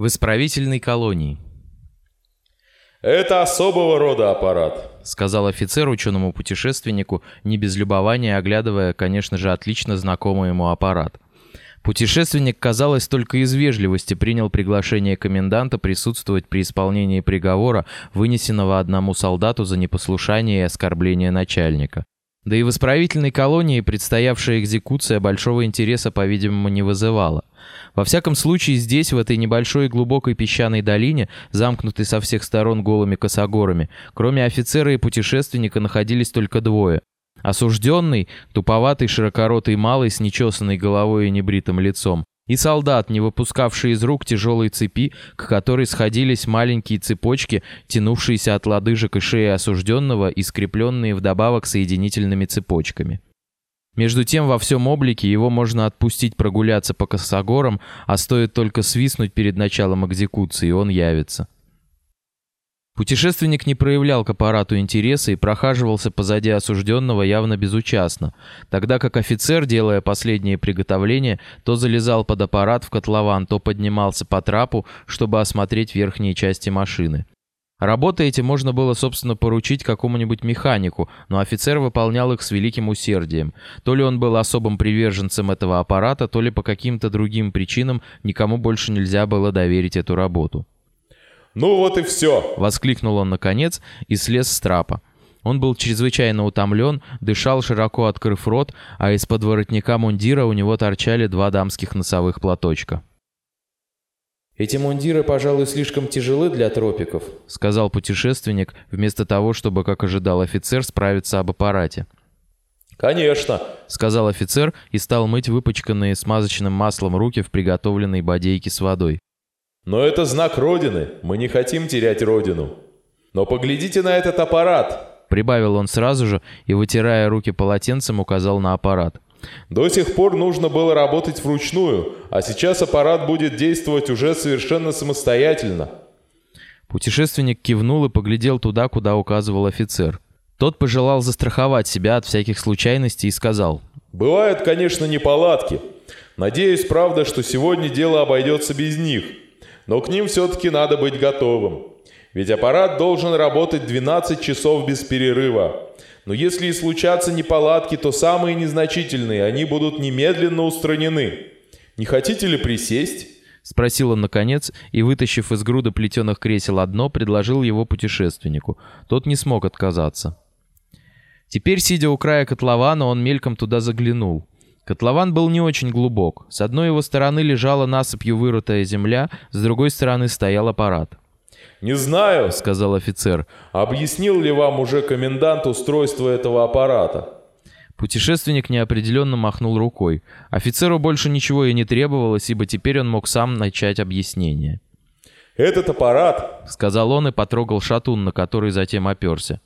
В исправительной колонии. «Это особого рода аппарат», — сказал офицер ученому путешественнику, не без любования оглядывая, конечно же, отлично знакомый ему аппарат. Путешественник, казалось, только из вежливости принял приглашение коменданта присутствовать при исполнении приговора, вынесенного одному солдату за непослушание и оскорбление начальника. Да и в исправительной колонии предстоявшая экзекуция большого интереса, по-видимому, не вызывала. Во всяком случае, здесь, в этой небольшой глубокой песчаной долине, замкнутой со всех сторон голыми косогорами, кроме офицера и путешественника находились только двое. Осужденный, туповатый, широкоротый малый с нечесанной головой и небритым лицом, и солдат, не выпускавший из рук тяжелой цепи, к которой сходились маленькие цепочки, тянувшиеся от лодыжек и шеи осужденного и скрепленные вдобавок соединительными цепочками. Между тем, во всем облике его можно отпустить прогуляться по косогорам, а стоит только свистнуть перед началом экзекуции, и он явится. Путешественник не проявлял к аппарату интереса и прохаживался позади осужденного явно безучастно, тогда как офицер, делая последние приготовления, то залезал под аппарат в котлован, то поднимался по трапу, чтобы осмотреть верхние части машины. Работы эти можно было, собственно, поручить какому-нибудь механику, но офицер выполнял их с великим усердием. То ли он был особым приверженцем этого аппарата, то ли по каким-то другим причинам никому больше нельзя было доверить эту работу. «Ну вот и все!» — воскликнул он наконец и слез с трапа. Он был чрезвычайно утомлен, дышал широко открыв рот, а из-под воротника мундира у него торчали два дамских носовых платочка. «Эти мундиры, пожалуй, слишком тяжелы для тропиков», — сказал путешественник, вместо того, чтобы, как ожидал офицер, справиться об аппарате. «Конечно», — сказал офицер и стал мыть выпачканные смазочным маслом руки в приготовленной бодейке с водой. Но это знак Родины. Мы не хотим терять Родину. Но поглядите на этот аппарат!» Прибавил он сразу же и, вытирая руки полотенцем, указал на аппарат. «До сих пор нужно было работать вручную, а сейчас аппарат будет действовать уже совершенно самостоятельно». Путешественник кивнул и поглядел туда, куда указывал офицер. Тот пожелал застраховать себя от всяких случайностей и сказал. «Бывают, конечно, неполадки. Надеюсь, правда, что сегодня дело обойдется без них но к ним все-таки надо быть готовым. Ведь аппарат должен работать 12 часов без перерыва. Но если и случатся неполадки, то самые незначительные, они будут немедленно устранены. Не хотите ли присесть?» Спросил он наконец и, вытащив из груда плетеных кресел одно, предложил его путешественнику. Тот не смог отказаться. Теперь, сидя у края котлована, он мельком туда заглянул. Котлован был не очень глубок. С одной его стороны лежала насыпью вырытая земля, с другой стороны стоял аппарат. «Не знаю», — сказал офицер, — «объяснил ли вам уже комендант устройство этого аппарата?» Путешественник неопределенно махнул рукой. Офицеру больше ничего и не требовалось, ибо теперь он мог сам начать объяснение. «Этот аппарат», — сказал он и потрогал шатун, на который затем оперся.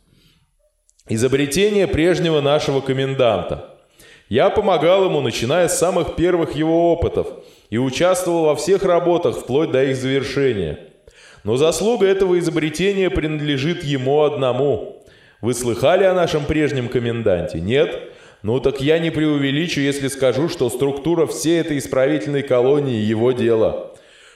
«Изобретение прежнего нашего коменданта. Я помогал ему, начиная с самых первых его опытов, и участвовал во всех работах, вплоть до их завершения. Но заслуга этого изобретения принадлежит ему одному. Вы слыхали о нашем прежнем коменданте? Нет? Ну так я не преувеличу, если скажу, что структура всей этой исправительной колонии – его дело.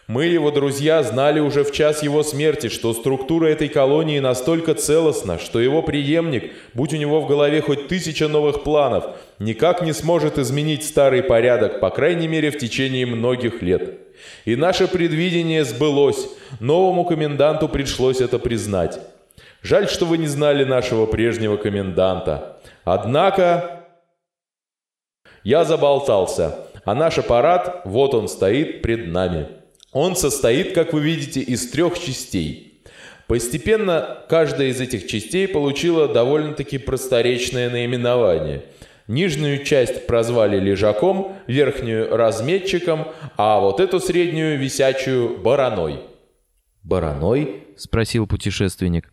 Мы, его друзья, знали уже в час его смерти, что структура этой колонии настолько целостна, что его преемник, будь у него в голове хоть тысяча новых планов, никак не сможет изменить старый порядок, по крайней мере в течение многих лет. И наше предвидение сбылось, новому коменданту пришлось это признать. Жаль, что вы не знали нашего прежнего коменданта. Однако... Я заболтался, а наш аппарат, вот он стоит пред нами. Он состоит, как вы видите, из трех частей. Постепенно каждая из этих частей получила довольно-таки просторечное наименование. Нижнюю часть прозвали лежаком, верхнюю – разметчиком, а вот эту среднюю – висячую – бараной. «Бараной?» – спросил путешественник.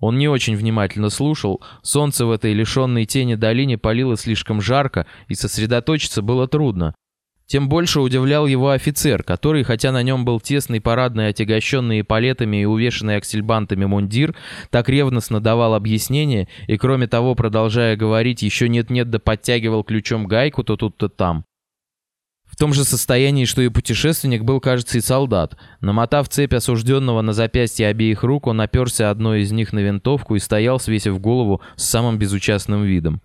Он не очень внимательно слушал, солнце в этой лишенной тени долине палило слишком жарко, и сосредоточиться было трудно. Тем больше удивлял его офицер, который, хотя на нем был тесный парадный, отягощенный палетами и увешанный аксельбантами мундир, так ревностно давал объяснение и, кроме того, продолжая говорить, еще нет-нет да подтягивал ключом гайку то тут, то там. В том же состоянии, что и путешественник, был, кажется, и солдат. Намотав цепь осужденного на запястье обеих рук, он оперся одной из них на винтовку и стоял, свесив голову с самым безучастным видом.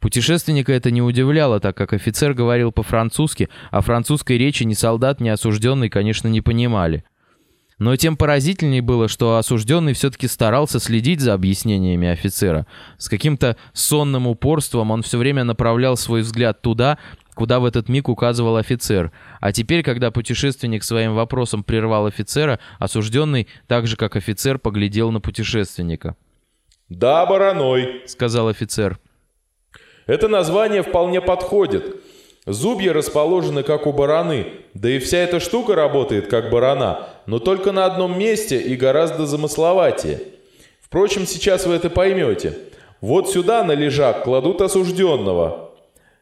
Путешественника это не удивляло, так как офицер говорил по-французски, а французской речи ни солдат, ни осужденный, конечно, не понимали. Но тем поразительнее было, что осужденный все-таки старался следить за объяснениями офицера. С каким-то сонным упорством он все время направлял свой взгляд туда, куда в этот миг указывал офицер. А теперь, когда путешественник своим вопросом прервал офицера, осужденный, так же как офицер, поглядел на путешественника. «Да, бараной», — сказал офицер. «Это название вполне подходит. Зубья расположены как у бараны, да и вся эта штука работает как барана, но только на одном месте и гораздо замысловатее. Впрочем, сейчас вы это поймете. Вот сюда на лежак кладут осужденного.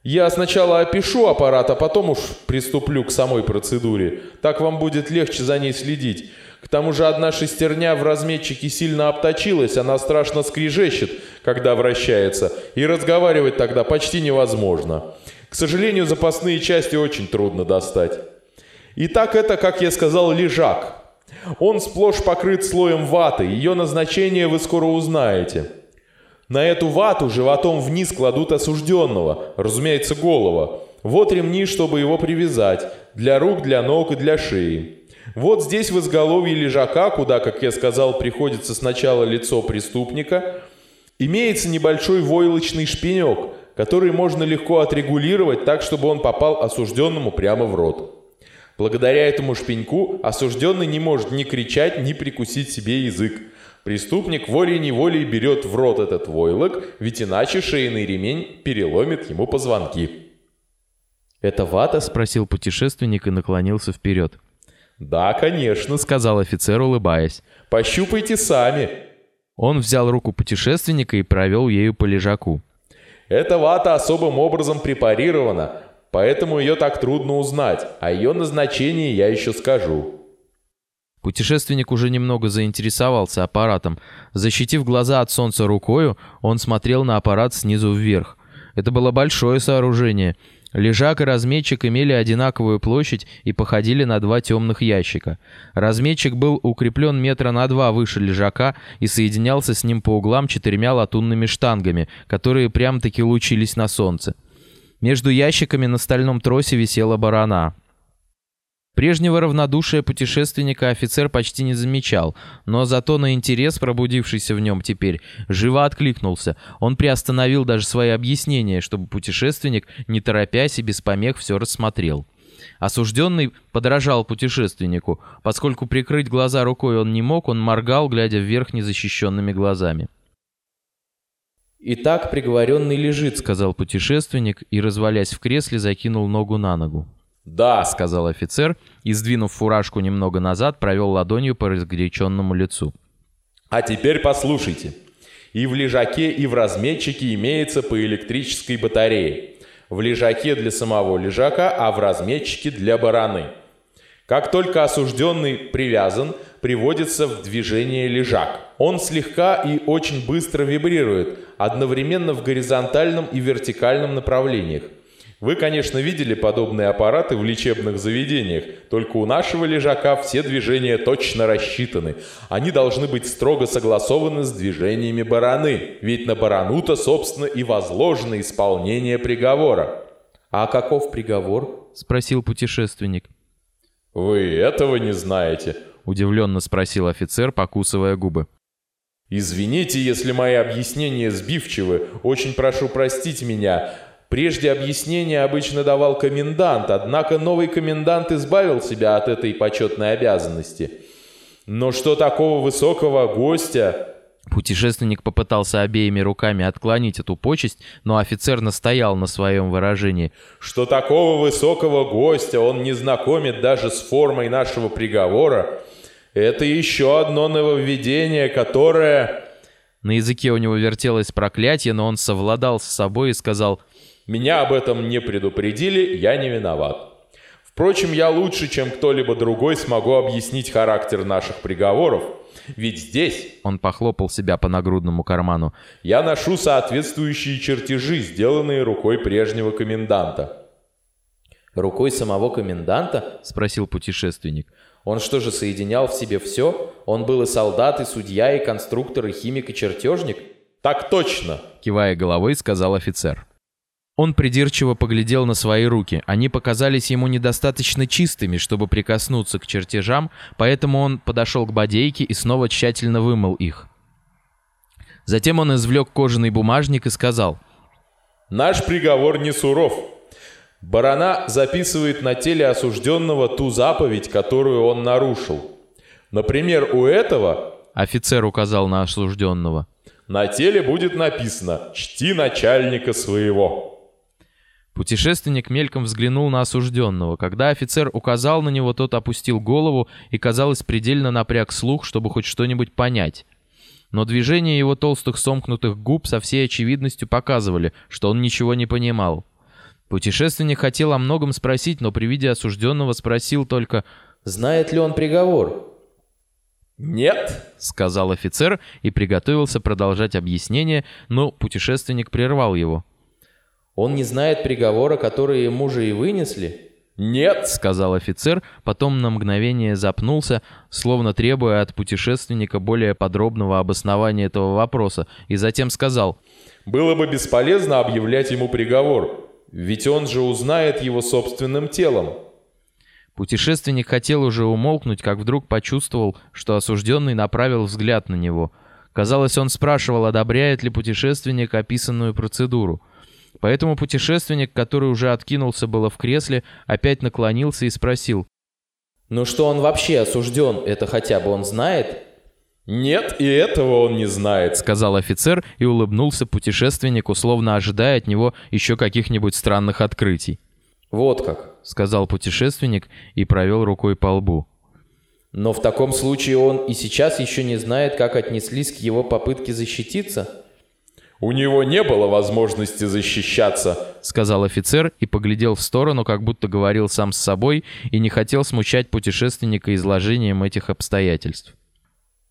Я сначала опишу аппарат, а потом уж приступлю к самой процедуре. Так вам будет легче за ней следить. К тому же одна шестерня в разметчике сильно обточилась, она страшно скрижещет, когда вращается, и разговаривать тогда почти невозможно. К сожалению, запасные части очень трудно достать. Итак, это, как я сказал, лежак. Он сплошь покрыт слоем ваты, ее назначение вы скоро узнаете. На эту вату животом вниз кладут осужденного, разумеется, голова. Вот ремни, чтобы его привязать, для рук, для ног и для шеи. Вот здесь в изголовье лежака, куда, как я сказал, приходится сначала лицо преступника, имеется небольшой войлочный шпинек – который можно легко отрегулировать так, чтобы он попал осужденному прямо в рот. Благодаря этому шпеньку осужденный не может ни кричать, ни прикусить себе язык. Преступник волей-неволей берет в рот этот войлок, ведь иначе шейный ремень переломит ему позвонки. «Это вата?» — спросил путешественник и наклонился вперед. «Да, конечно», — сказал офицер, улыбаясь. «Пощупайте сами». Он взял руку путешественника и провел ею по лежаку. Эта вата особым образом препарирована, поэтому ее так трудно узнать, а ее назначении я еще скажу». Путешественник уже немного заинтересовался аппаратом. Защитив глаза от солнца рукою, он смотрел на аппарат снизу вверх. Это было большое сооружение — Лежак и разметчик имели одинаковую площадь и походили на два темных ящика. Разметчик был укреплен метра на два выше лежака и соединялся с ним по углам четырьмя латунными штангами, которые прям-таки лучились на солнце. Между ящиками на стальном тросе висела барана. Прежнего равнодушия путешественника офицер почти не замечал, но зато на интерес, пробудившийся в нем теперь, живо откликнулся. Он приостановил даже свои объяснения, чтобы путешественник, не торопясь и без помех, все рассмотрел. Осужденный подражал путешественнику. Поскольку прикрыть глаза рукой он не мог, он моргал, глядя вверх незащищенными глазами. «Итак, приговоренный лежит», — сказал путешественник и, развалясь в кресле, закинул ногу на ногу. «Да», — сказал офицер и, сдвинув фуражку немного назад, провел ладонью по разгоряченному лицу. «А теперь послушайте. И в лежаке, и в разметчике имеется по электрической батарее. В лежаке для самого лежака, а в разметчике для бараны. Как только осужденный привязан, приводится в движение лежак. Он слегка и очень быстро вибрирует, одновременно в горизонтальном и вертикальном направлениях. Вы, конечно, видели подобные аппараты в лечебных заведениях, только у нашего лежака все движения точно рассчитаны. Они должны быть строго согласованы с движениями бараны, ведь на барану-то, собственно, и возложено исполнение приговора. «А каков приговор?» — спросил путешественник. «Вы этого не знаете?» — удивленно спросил офицер, покусывая губы. «Извините, если мои объяснения сбивчивы. Очень прошу простить меня. Прежде объяснение обычно давал комендант, однако новый комендант избавил себя от этой почетной обязанности. Но что такого высокого гостя... Путешественник попытался обеими руками отклонить эту почесть, но офицер настоял на своем выражении. «Что такого высокого гостя он не знакомит даже с формой нашего приговора, это еще одно нововведение, которое...» На языке у него вертелось проклятие, но он совладал с собой и сказал меня об этом не предупредили, я не виноват. Впрочем, я лучше, чем кто-либо другой, смогу объяснить характер наших приговоров. Ведь здесь, он похлопал себя по нагрудному карману, я ношу соответствующие чертежи, сделанные рукой прежнего коменданта. Рукой самого коменданта? Спросил путешественник. Он что же соединял в себе все? Он был и солдат, и судья, и конструктор, и химик, и чертежник? Так точно! Кивая головой, сказал офицер. Он придирчиво поглядел на свои руки. Они показались ему недостаточно чистыми, чтобы прикоснуться к чертежам, поэтому он подошел к бодейке и снова тщательно вымыл их. Затем он извлек кожаный бумажник и сказал. «Наш приговор не суров. Барана записывает на теле осужденного ту заповедь, которую он нарушил. Например, у этого...» Офицер указал на осужденного. «На теле будет написано «Чти начальника своего». Путешественник мельком взглянул на осужденного. Когда офицер указал на него, тот опустил голову и, казалось, предельно напряг слух, чтобы хоть что-нибудь понять. Но движения его толстых сомкнутых губ со всей очевидностью показывали, что он ничего не понимал. Путешественник хотел о многом спросить, но при виде осужденного спросил только «Знает ли он приговор?» «Нет», — сказал офицер и приготовился продолжать объяснение, но путешественник прервал его. Он не знает приговора, который ему же и вынесли?» «Нет», — сказал офицер, потом на мгновение запнулся, словно требуя от путешественника более подробного обоснования этого вопроса, и затем сказал. «Было бы бесполезно объявлять ему приговор, ведь он же узнает его собственным телом». Путешественник хотел уже умолкнуть, как вдруг почувствовал, что осужденный направил взгляд на него. Казалось, он спрашивал, одобряет ли путешественник описанную процедуру. Поэтому путешественник, который уже откинулся было в кресле, опять наклонился и спросил. «Ну что он вообще осужден, это хотя бы он знает?» «Нет, и этого он не знает», — сказал офицер и улыбнулся путешественнику, словно ожидая от него еще каких-нибудь странных открытий. «Вот как», — сказал путешественник и провел рукой по лбу. «Но в таком случае он и сейчас еще не знает, как отнеслись к его попытке защититься?» «У него не было возможности защищаться», — сказал офицер и поглядел в сторону, как будто говорил сам с собой и не хотел смущать путешественника изложением этих обстоятельств.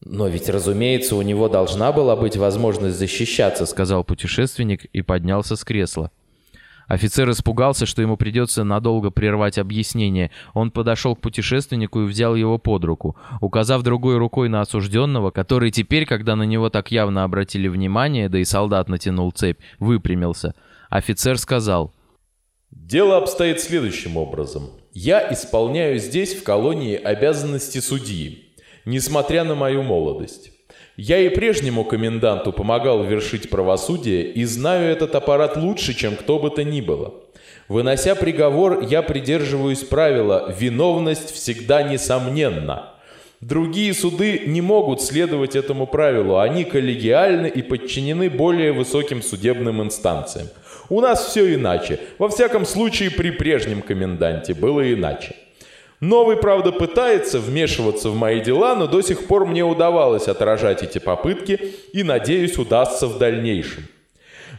«Но ведь, разумеется, у него должна была быть возможность защищаться», — сказал путешественник и поднялся с кресла. Офицер испугался, что ему придется надолго прервать объяснение. Он подошел к путешественнику и взял его под руку. Указав другой рукой на осужденного, который теперь, когда на него так явно обратили внимание, да и солдат натянул цепь, выпрямился, офицер сказал. «Дело обстоит следующим образом. Я исполняю здесь, в колонии, обязанности судьи, несмотря на мою молодость. Я и прежнему коменданту помогал вершить правосудие и знаю этот аппарат лучше, чем кто бы то ни было. Вынося приговор, я придерживаюсь правила «виновность всегда несомненна». Другие суды не могут следовать этому правилу, они коллегиальны и подчинены более высоким судебным инстанциям. У нас все иначе, во всяком случае при прежнем коменданте было иначе. Новый, правда, пытается вмешиваться в мои дела, но до сих пор мне удавалось отражать эти попытки и, надеюсь, удастся в дальнейшем.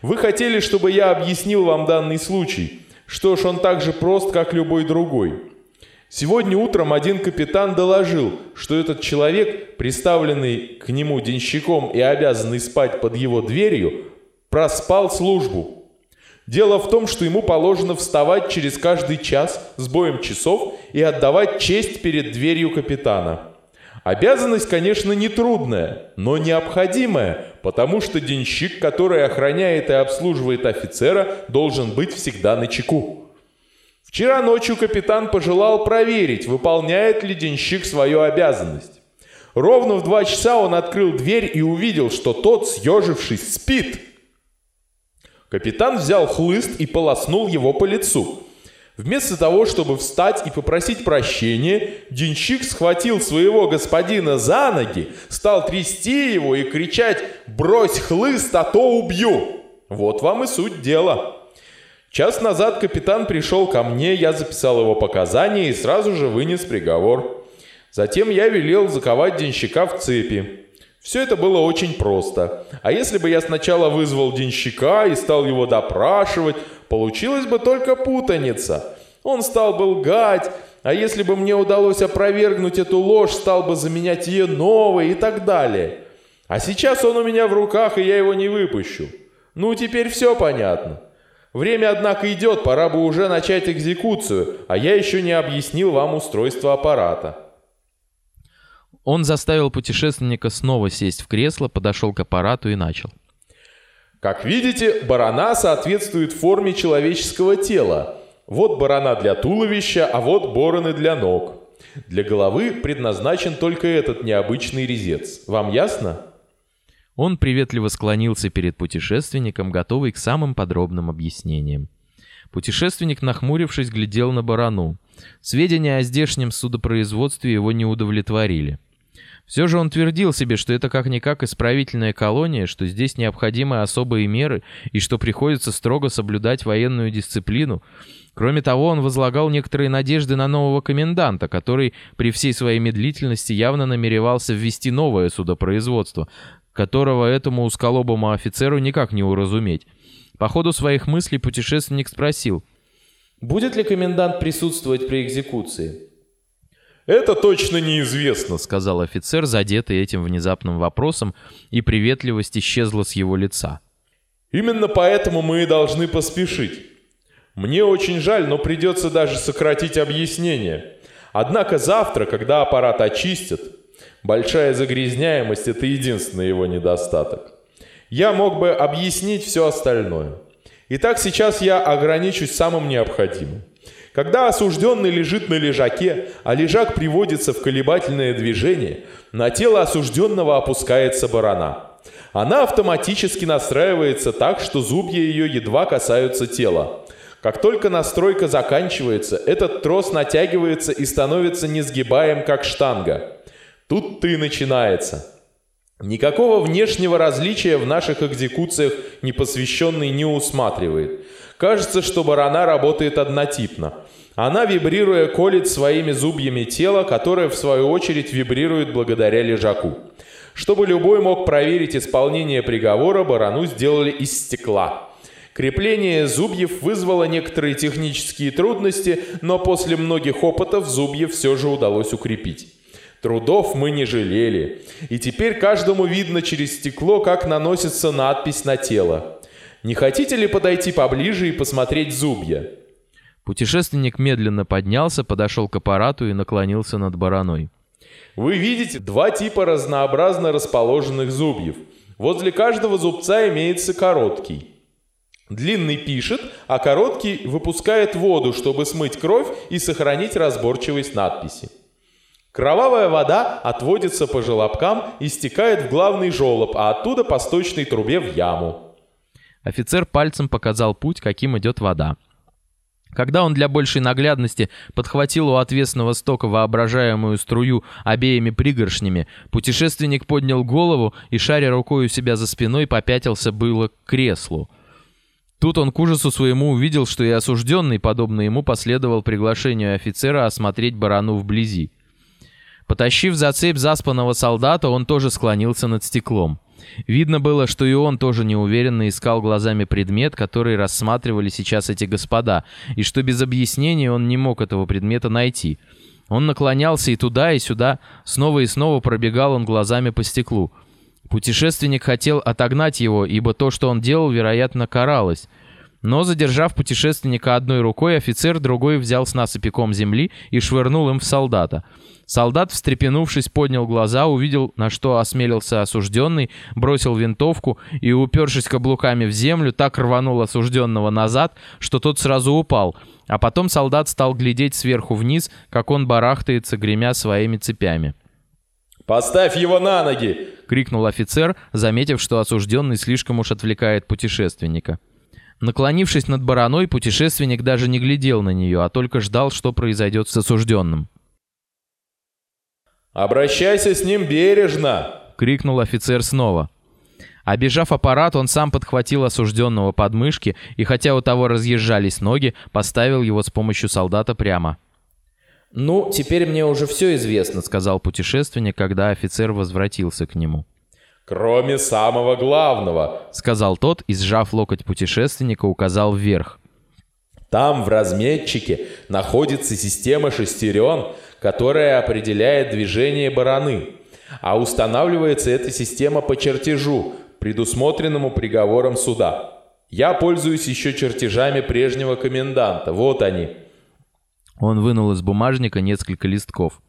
Вы хотели, чтобы я объяснил вам данный случай. Что ж, он так же прост, как любой другой. Сегодня утром один капитан доложил, что этот человек, приставленный к нему денщиком и обязанный спать под его дверью, проспал службу. Дело в том, что ему положено вставать через каждый час с боем часов и отдавать честь перед дверью капитана. Обязанность, конечно, не трудная, но необходимая, потому что денщик, который охраняет и обслуживает офицера, должен быть всегда на чеку. Вчера ночью капитан пожелал проверить, выполняет ли денщик свою обязанность. Ровно в два часа он открыл дверь и увидел, что тот, съежившись, спит – Капитан взял хлыст и полоснул его по лицу. Вместо того, чтобы встать и попросить прощения, денщик схватил своего господина за ноги, стал трясти его и кричать «Брось хлыст, а то убью!» Вот вам и суть дела. Час назад капитан пришел ко мне, я записал его показания и сразу же вынес приговор. Затем я велел заковать денщика в цепи. Все это было очень просто. А если бы я сначала вызвал денщика и стал его допрашивать, получилась бы только путаница. Он стал бы лгать, а если бы мне удалось опровергнуть эту ложь, стал бы заменять ее новой и так далее. А сейчас он у меня в руках, и я его не выпущу. Ну, теперь все понятно. Время, однако, идет, пора бы уже начать экзекуцию, а я еще не объяснил вам устройство аппарата». Он заставил путешественника снова сесть в кресло, подошел к аппарату и начал. Как видите, барана соответствует форме человеческого тела. Вот барана для туловища, а вот бороны для ног. Для головы предназначен только этот необычный резец. Вам ясно? Он приветливо склонился перед путешественником, готовый к самым подробным объяснениям. Путешественник, нахмурившись, глядел на барану. Сведения о здешнем судопроизводстве его не удовлетворили. Все же он твердил себе, что это как-никак исправительная колония, что здесь необходимы особые меры и что приходится строго соблюдать военную дисциплину. Кроме того, он возлагал некоторые надежды на нового коменданта, который при всей своей медлительности явно намеревался ввести новое судопроизводство, которого этому узколобому офицеру никак не уразуметь. По ходу своих мыслей путешественник спросил, «Будет ли комендант присутствовать при экзекуции?» «Это точно неизвестно», — сказал офицер, задетый этим внезапным вопросом, и приветливость исчезла с его лица. «Именно поэтому мы и должны поспешить. Мне очень жаль, но придется даже сократить объяснение. Однако завтра, когда аппарат очистят, большая загрязняемость — это единственный его недостаток. Я мог бы объяснить все остальное. Итак, сейчас я ограничусь самым необходимым. Когда осужденный лежит на лежаке, а лежак приводится в колебательное движение, на тело осужденного опускается барана. Она автоматически настраивается так, что зубья ее едва касаются тела. Как только настройка заканчивается, этот трос натягивается и становится несгибаем, как штанга. Тут-то и начинается. Никакого внешнего различия в наших экзекуциях непосвященный не усматривает. Кажется, что барана работает однотипно. Она, вибрируя, колет своими зубьями тело, которое, в свою очередь, вибрирует благодаря лежаку. Чтобы любой мог проверить исполнение приговора, барану сделали из стекла. Крепление зубьев вызвало некоторые технические трудности, но после многих опытов зубьев все же удалось укрепить. Трудов мы не жалели, и теперь каждому видно через стекло, как наносится надпись на тело. Не хотите ли подойти поближе и посмотреть зубья? Путешественник медленно поднялся, подошел к аппарату и наклонился над бараной. Вы видите два типа разнообразно расположенных зубьев. Возле каждого зубца имеется короткий. Длинный пишет, а короткий выпускает воду, чтобы смыть кровь и сохранить разборчивость надписи. Кровавая вода отводится по желобкам и стекает в главный желоб, а оттуда по сточной трубе в яму. Офицер пальцем показал путь, каким идет вода. Когда он для большей наглядности подхватил у отвесного стока воображаемую струю обеими пригоршнями, путешественник поднял голову и, шаря рукой у себя за спиной, попятился было к креслу. Тут он к ужасу своему увидел, что и осужденный, подобно ему, последовал приглашению офицера осмотреть барану вблизи. Потащив за цепь заспанного солдата, он тоже склонился над стеклом. Видно было, что и он тоже неуверенно искал глазами предмет, который рассматривали сейчас эти господа, и что без объяснений он не мог этого предмета найти. Он наклонялся и туда, и сюда, снова и снова пробегал он глазами по стеклу. Путешественник хотел отогнать его, ибо то, что он делал, вероятно, каралось. Но, задержав путешественника одной рукой, офицер другой взял с насыпи ком земли и швырнул им в солдата — Солдат, встрепенувшись, поднял глаза, увидел, на что осмелился осужденный, бросил винтовку и, упершись каблуками в землю, так рванул осужденного назад, что тот сразу упал. А потом солдат стал глядеть сверху вниз, как он барахтается, гремя своими цепями. «Поставь его на ноги!» — крикнул офицер, заметив, что осужденный слишком уж отвлекает путешественника. Наклонившись над бараной, путешественник даже не глядел на нее, а только ждал, что произойдет с осужденным. «Обращайся с ним бережно!» — крикнул офицер снова. Обежав аппарат, он сам подхватил осужденного под мышки и, хотя у того разъезжались ноги, поставил его с помощью солдата прямо. «Ну, теперь мне уже все известно», — сказал путешественник, когда офицер возвратился к нему. «Кроме самого главного», — сказал тот и, сжав локоть путешественника, указал вверх. «Там, в разметчике, находится система шестерен, которая определяет движение бараны, а устанавливается эта система по чертежу, предусмотренному приговором суда. Я пользуюсь еще чертежами прежнего коменданта. Вот они. Он вынул из бумажника несколько листков.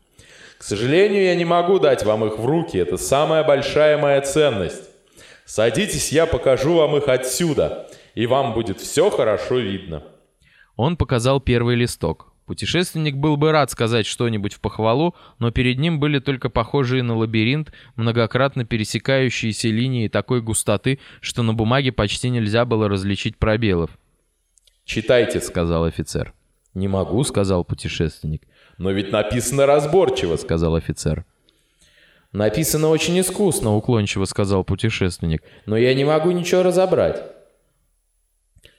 К сожалению, я не могу дать вам их в руки. Это самая большая моя ценность. Садитесь, я покажу вам их отсюда, и вам будет все хорошо видно. Он показал первый листок. Путешественник был бы рад сказать что-нибудь в похвалу, но перед ним были только похожие на лабиринт, многократно пересекающиеся линии такой густоты, что на бумаге почти нельзя было различить пробелов. «Читайте», — сказал офицер. «Не могу», — сказал путешественник. «Но ведь написано разборчиво», — сказал офицер. «Написано очень искусно», — уклончиво сказал путешественник. «Но я не могу ничего разобрать».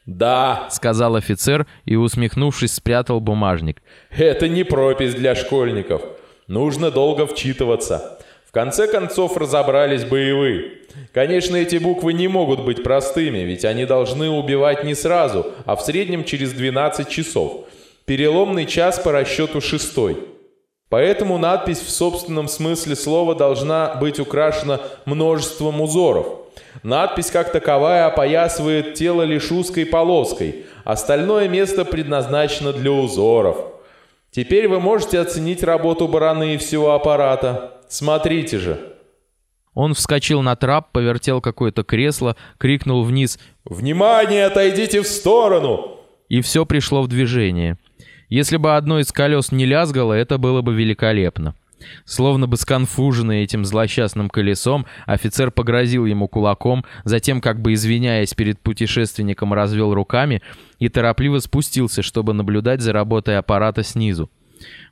«Да», — сказал офицер и, усмехнувшись, спрятал бумажник. «Это не пропись для школьников. Нужно долго вчитываться. В конце концов разобрались вы. Конечно, эти буквы не могут быть простыми, ведь они должны убивать не сразу, а в среднем через 12 часов. Переломный час по расчету шестой. Поэтому надпись в собственном смысле слова должна быть украшена множеством узоров. Надпись как таковая опоясывает тело лишь узкой полоской, остальное место предназначено для узоров. Теперь вы можете оценить работу бараны и всего аппарата. Смотрите же. Он вскочил на трап, повертел какое-то кресло, крикнул вниз «Внимание, отойдите в сторону!» И все пришло в движение. Если бы одно из колес не лязгало, это было бы великолепно. Словно бы сконфуженный этим злосчастным колесом, офицер погрозил ему кулаком, затем, как бы извиняясь перед путешественником, развел руками и торопливо спустился, чтобы наблюдать за работой аппарата снизу.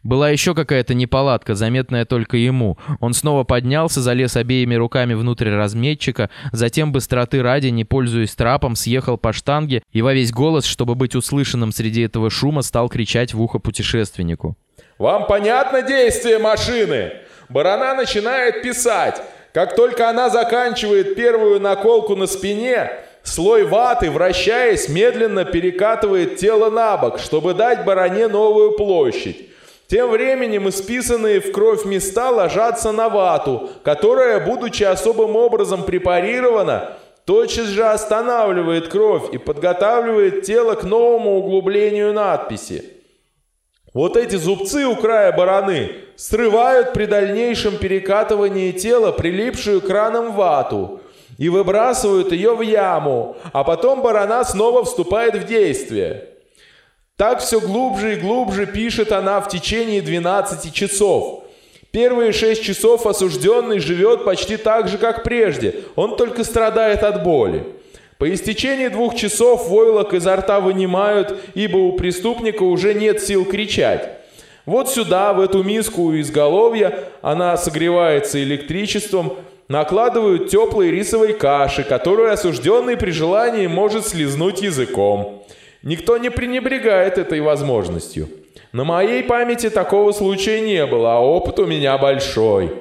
Была еще какая-то неполадка, заметная только ему. Он снова поднялся, залез обеими руками внутрь разметчика, затем быстроты ради, не пользуясь трапом, съехал по штанге и во весь голос, чтобы быть услышанным среди этого шума, стал кричать в ухо путешественнику. «Вам понятно действие машины? Барана начинает писать. Как только она заканчивает первую наколку на спине, слой ваты, вращаясь, медленно перекатывает тело на бок, чтобы дать баране новую площадь. Тем временем исписанные в кровь места ложатся на вату, которая, будучи особым образом препарирована, тотчас же останавливает кровь и подготавливает тело к новому углублению надписи. Вот эти зубцы у края бараны срывают при дальнейшем перекатывании тела прилипшую к ранам вату и выбрасывают ее в яму, а потом барана снова вступает в действие. Так все глубже и глубже пишет она в течение 12 часов. Первые 6 часов осужденный живет почти так же, как прежде. Он только страдает от боли. По истечении двух часов войлок изо рта вынимают, ибо у преступника уже нет сил кричать. Вот сюда, в эту миску у изголовья, она согревается электричеством, накладывают теплой рисовой каши, которую осужденный при желании может слизнуть языком. Никто не пренебрегает этой возможностью. На моей памяти такого случая не было, а опыт у меня большой.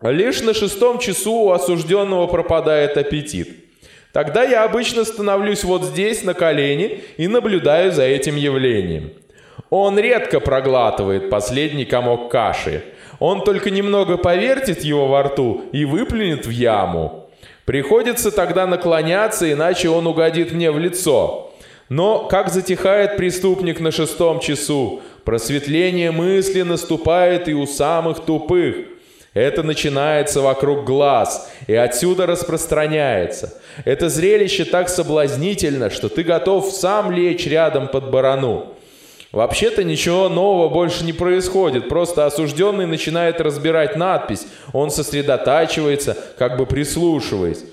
Лишь на шестом часу у осужденного пропадает аппетит. Тогда я обычно становлюсь вот здесь, на колени, и наблюдаю за этим явлением. Он редко проглатывает последний комок каши. Он только немного повертит его во рту и выплюнет в яму. Приходится тогда наклоняться, иначе он угодит мне в лицо. Но как затихает преступник на шестом часу, просветление мысли наступает и у самых тупых. Это начинается вокруг глаз и отсюда распространяется. Это зрелище так соблазнительно, что ты готов сам лечь рядом под барану. Вообще-то ничего нового больше не происходит, просто осужденный начинает разбирать надпись, он сосредотачивается, как бы прислушиваясь.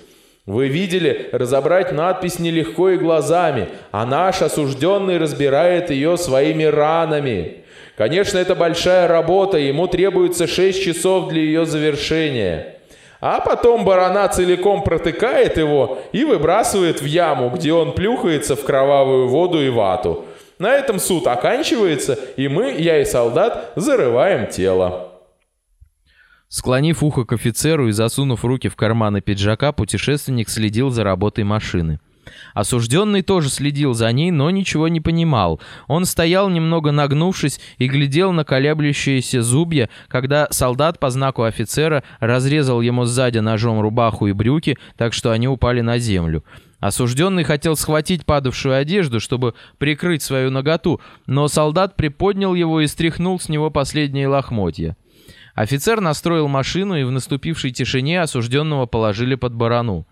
Вы видели, разобрать надпись нелегко и глазами, а наш осужденный разбирает ее своими ранами. Конечно, это большая работа, ему требуется 6 часов для ее завершения. А потом барана целиком протыкает его и выбрасывает в яму, где он плюхается в кровавую воду и вату. На этом суд оканчивается, и мы, я и солдат, зарываем тело. Склонив ухо к офицеру и засунув руки в карманы пиджака, путешественник следил за работой машины. Осужденный тоже следил за ней, но ничего не понимал. Он стоял, немного нагнувшись, и глядел на колеблющиеся зубья, когда солдат по знаку офицера разрезал ему сзади ножом рубаху и брюки, так что они упали на землю. Осужденный хотел схватить падавшую одежду, чтобы прикрыть свою наготу, но солдат приподнял его и стряхнул с него последние лохмотья. Офицер настроил машину, и в наступившей тишине осужденного положили под барану.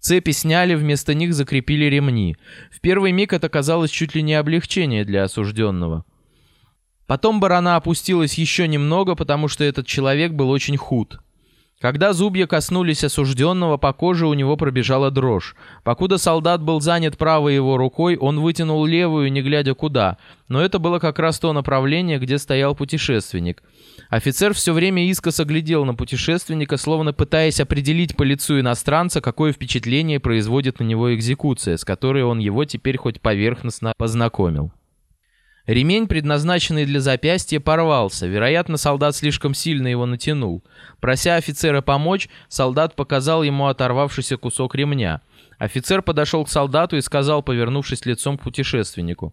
Цепи сняли, вместо них закрепили ремни. В первый миг это казалось чуть ли не облегчение для осужденного. Потом барана опустилась еще немного, потому что этот человек был очень худ. Когда зубья коснулись осужденного, по коже у него пробежала дрожь. Покуда солдат был занят правой его рукой, он вытянул левую, не глядя куда. Но это было как раз то направление, где стоял путешественник. Офицер все время искоса глядел на путешественника, словно пытаясь определить по лицу иностранца, какое впечатление производит на него экзекуция, с которой он его теперь хоть поверхностно познакомил. Ремень, предназначенный для запястья, порвался. Вероятно, солдат слишком сильно его натянул. Прося офицера помочь, солдат показал ему оторвавшийся кусок ремня. Офицер подошел к солдату и сказал, повернувшись лицом к путешественнику.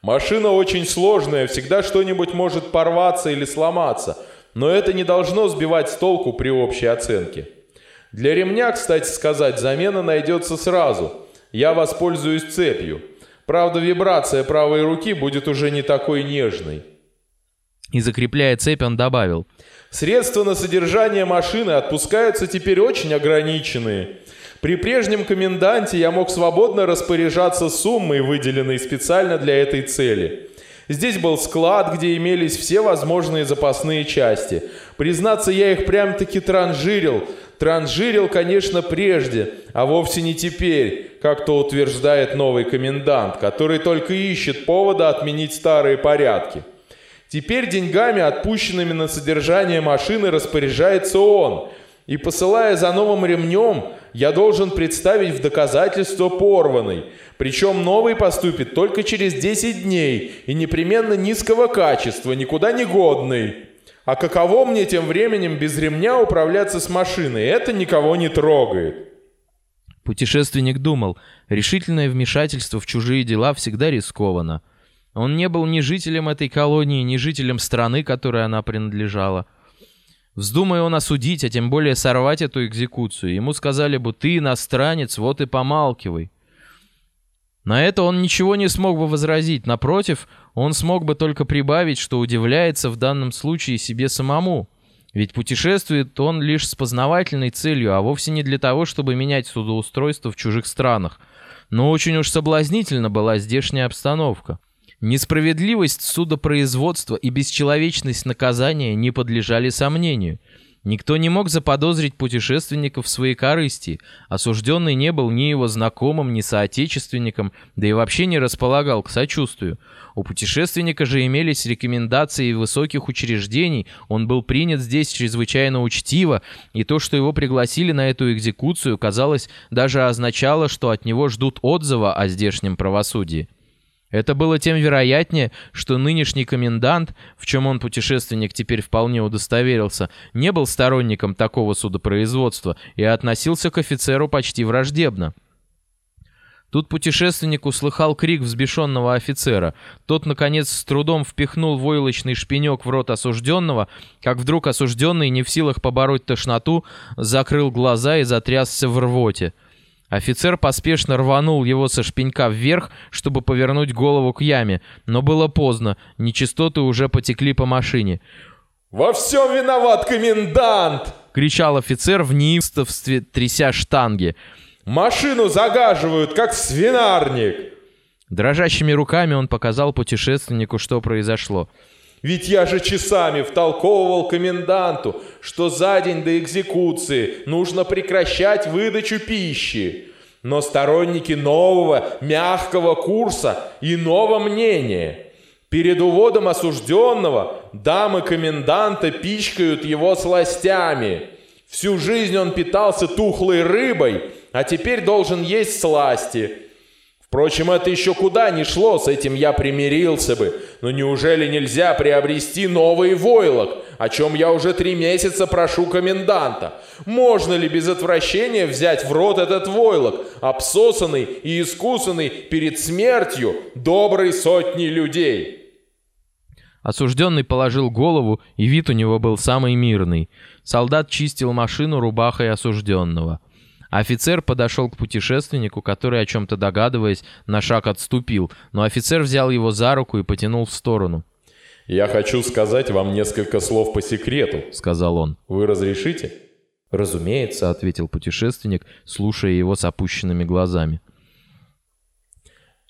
«Машина очень сложная, всегда что-нибудь может порваться или сломаться, но это не должно сбивать с толку при общей оценке. Для ремня, кстати сказать, замена найдется сразу. Я воспользуюсь цепью». Правда, вибрация правой руки будет уже не такой нежной. И закрепляя цепь, он добавил. Средства на содержание машины отпускаются теперь очень ограниченные. При прежнем коменданте я мог свободно распоряжаться суммой, выделенной специально для этой цели. Здесь был склад, где имелись все возможные запасные части. Признаться, я их прям-таки транжирил. Транжирил, конечно, прежде, а вовсе не теперь, как то утверждает новый комендант, который только ищет повода отменить старые порядки. Теперь деньгами, отпущенными на содержание машины, распоряжается он. И посылая за новым ремнем, я должен представить в доказательство порванный. Причем новый поступит только через 10 дней и непременно низкого качества, никуда не годный. А каково мне тем временем без ремня управляться с машиной? Это никого не трогает. Путешественник думал, решительное вмешательство в чужие дела всегда рискованно. Он не был ни жителем этой колонии, ни жителем страны, которой она принадлежала. Вздумая он осудить, а тем более сорвать эту экзекуцию, ему сказали бы «ты иностранец, вот и помалкивай». На это он ничего не смог бы возразить, напротив, он смог бы только прибавить, что удивляется в данном случае себе самому. Ведь путешествует он лишь с познавательной целью, а вовсе не для того, чтобы менять судоустройство в чужих странах. Но очень уж соблазнительна была здешняя обстановка. Несправедливость судопроизводства и бесчеловечность наказания не подлежали сомнению. Никто не мог заподозрить путешественника в своей корысти. Осужденный не был ни его знакомым, ни соотечественником, да и вообще не располагал к сочувствию. У путешественника же имелись рекомендации высоких учреждений, он был принят здесь чрезвычайно учтиво, и то, что его пригласили на эту экзекуцию, казалось, даже означало, что от него ждут отзыва о здешнем правосудии. Это было тем вероятнее, что нынешний комендант, в чем он, путешественник, теперь вполне удостоверился, не был сторонником такого судопроизводства и относился к офицеру почти враждебно. Тут путешественник услыхал крик взбешенного офицера. Тот, наконец, с трудом впихнул войлочный шпинек в рот осужденного, как вдруг осужденный, не в силах побороть тошноту, закрыл глаза и затрясся в рвоте. Офицер поспешно рванул его со шпенька вверх, чтобы повернуть голову к яме, но было поздно, нечистоты уже потекли по машине. «Во всем виноват комендант!» — кричал офицер в неистовстве, тряся штанги. «Машину загаживают, как свинарник!» Дрожащими руками он показал путешественнику, что произошло. Ведь я же часами втолковывал коменданту, что за день до экзекуции нужно прекращать выдачу пищи. Но сторонники нового, мягкого курса иного мнения. Перед уводом осужденного дамы коменданта пичкают его сластями. Всю жизнь он питался тухлой рыбой, а теперь должен есть сласти – Впрочем, это еще куда ни шло, с этим я примирился бы. Но неужели нельзя приобрести новый войлок, о чем я уже три месяца прошу коменданта? Можно ли без отвращения взять в рот этот войлок, обсосанный и искусанный перед смертью доброй сотни людей?» Осужденный положил голову, и вид у него был самый мирный. Солдат чистил машину рубахой осужденного. Офицер подошел к путешественнику, который, о чем-то догадываясь, на шаг отступил, но офицер взял его за руку и потянул в сторону. «Я хочу сказать вам несколько слов по секрету», — сказал он. «Вы разрешите?» «Разумеется», — ответил путешественник, слушая его с опущенными глазами.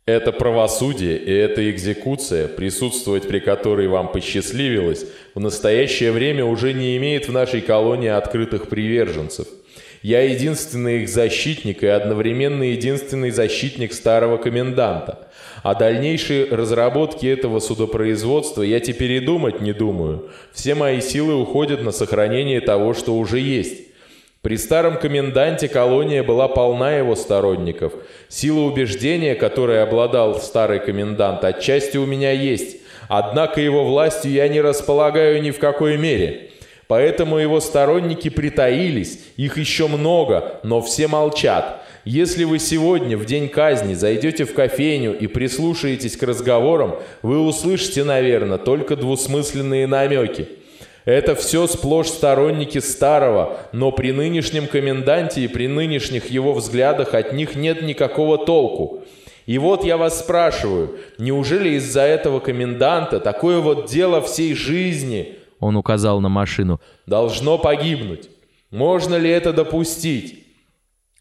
Это правосудие и эта экзекуция, присутствовать при которой вам посчастливилось, в настоящее время уже не имеет в нашей колонии открытых приверженцев — я единственный их защитник и одновременно единственный защитник старого коменданта. О дальнейшей разработке этого судопроизводства я теперь и думать не думаю. Все мои силы уходят на сохранение того, что уже есть. При старом коменданте колония была полна его сторонников. Сила убеждения, которой обладал старый комендант, отчасти у меня есть. Однако его властью я не располагаю ни в какой мере. Поэтому его сторонники притаились, их еще много, но все молчат. Если вы сегодня, в день казни, зайдете в кофейню и прислушаетесь к разговорам, вы услышите, наверное, только двусмысленные намеки. Это все сплошь сторонники старого, но при нынешнем коменданте и при нынешних его взглядах от них нет никакого толку. И вот я вас спрашиваю, неужели из-за этого коменданта такое вот дело всей жизни – он указал на машину. «Должно погибнуть. Можно ли это допустить?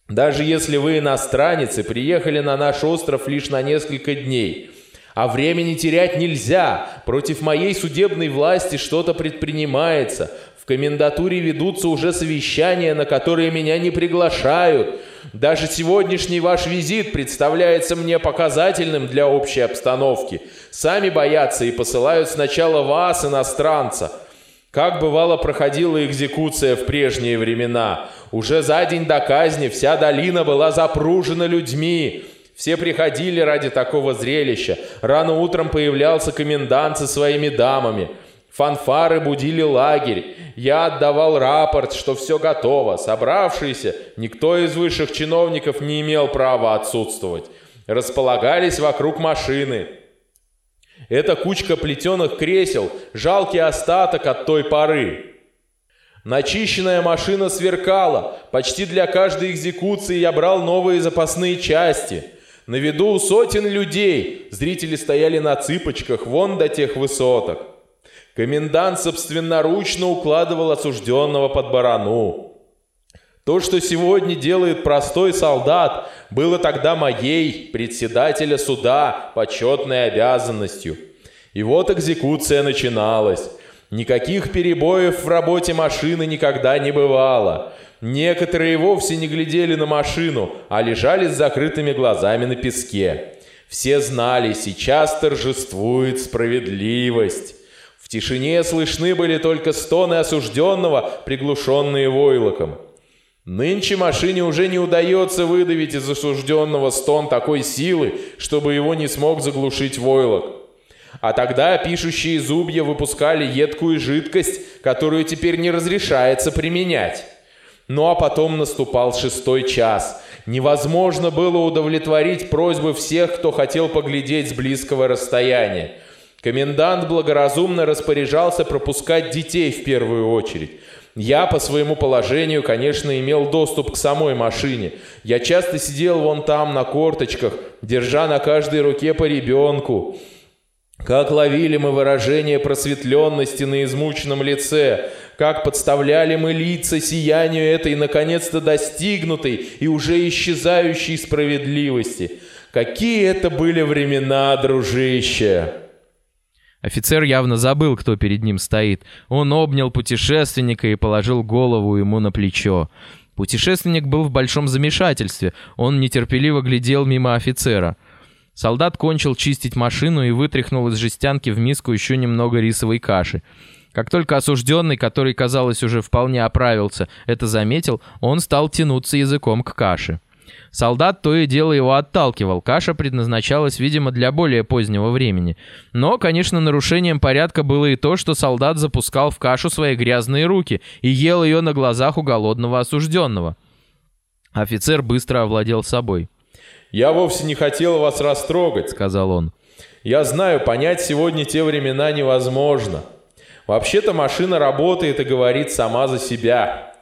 Даже если вы иностранец и приехали на наш остров лишь на несколько дней. А времени терять нельзя. Против моей судебной власти что-то предпринимается. В комендатуре ведутся уже совещания, на которые меня не приглашают. Даже сегодняшний ваш визит представляется мне показательным для общей обстановки. Сами боятся и посылают сначала вас, иностранца, как бывало проходила экзекуция в прежние времена. Уже за день до казни вся долина была запружена людьми. Все приходили ради такого зрелища. Рано утром появлялся комендант со своими дамами. Фанфары будили лагерь. Я отдавал рапорт, что все готово. Собравшиеся, никто из высших чиновников не имел права отсутствовать. Располагались вокруг машины. Это кучка плетеных кресел, жалкий остаток от той поры. Начищенная машина сверкала. Почти для каждой экзекуции я брал новые запасные части. На виду у сотен людей. Зрители стояли на цыпочках вон до тех высоток. Комендант собственноручно укладывал осужденного под барану. То, что сегодня делает простой солдат, было тогда моей, председателя суда, почетной обязанностью. И вот экзекуция начиналась. Никаких перебоев в работе машины никогда не бывало. Некоторые вовсе не глядели на машину, а лежали с закрытыми глазами на песке. Все знали, сейчас торжествует справедливость. В тишине слышны были только стоны осужденного, приглушенные войлоком. Нынче машине уже не удается выдавить из осужденного стон такой силы, чтобы его не смог заглушить войлок. А тогда пишущие зубья выпускали едкую жидкость, которую теперь не разрешается применять. Ну а потом наступал шестой час. Невозможно было удовлетворить просьбы всех, кто хотел поглядеть с близкого расстояния. Комендант благоразумно распоряжался пропускать детей в первую очередь. Я по своему положению, конечно, имел доступ к самой машине. Я часто сидел вон там на корточках, держа на каждой руке по ребенку. Как ловили мы выражение просветленности на измученном лице, как подставляли мы лица сиянию этой наконец-то достигнутой и уже исчезающей справедливости. Какие это были времена, дружище! Офицер явно забыл, кто перед ним стоит. Он обнял путешественника и положил голову ему на плечо. Путешественник был в большом замешательстве. Он нетерпеливо глядел мимо офицера. Солдат кончил чистить машину и вытряхнул из жестянки в миску еще немного рисовой каши. Как только осужденный, который, казалось, уже вполне оправился, это заметил, он стал тянуться языком к каше. Солдат то и дело его отталкивал. Каша предназначалась, видимо, для более позднего времени. Но, конечно, нарушением порядка было и то, что солдат запускал в кашу свои грязные руки и ел ее на глазах у голодного осужденного. Офицер быстро овладел собой. «Я вовсе не хотел вас растрогать», — сказал он. «Я знаю, понять сегодня те времена невозможно. Вообще-то машина работает и говорит сама за себя.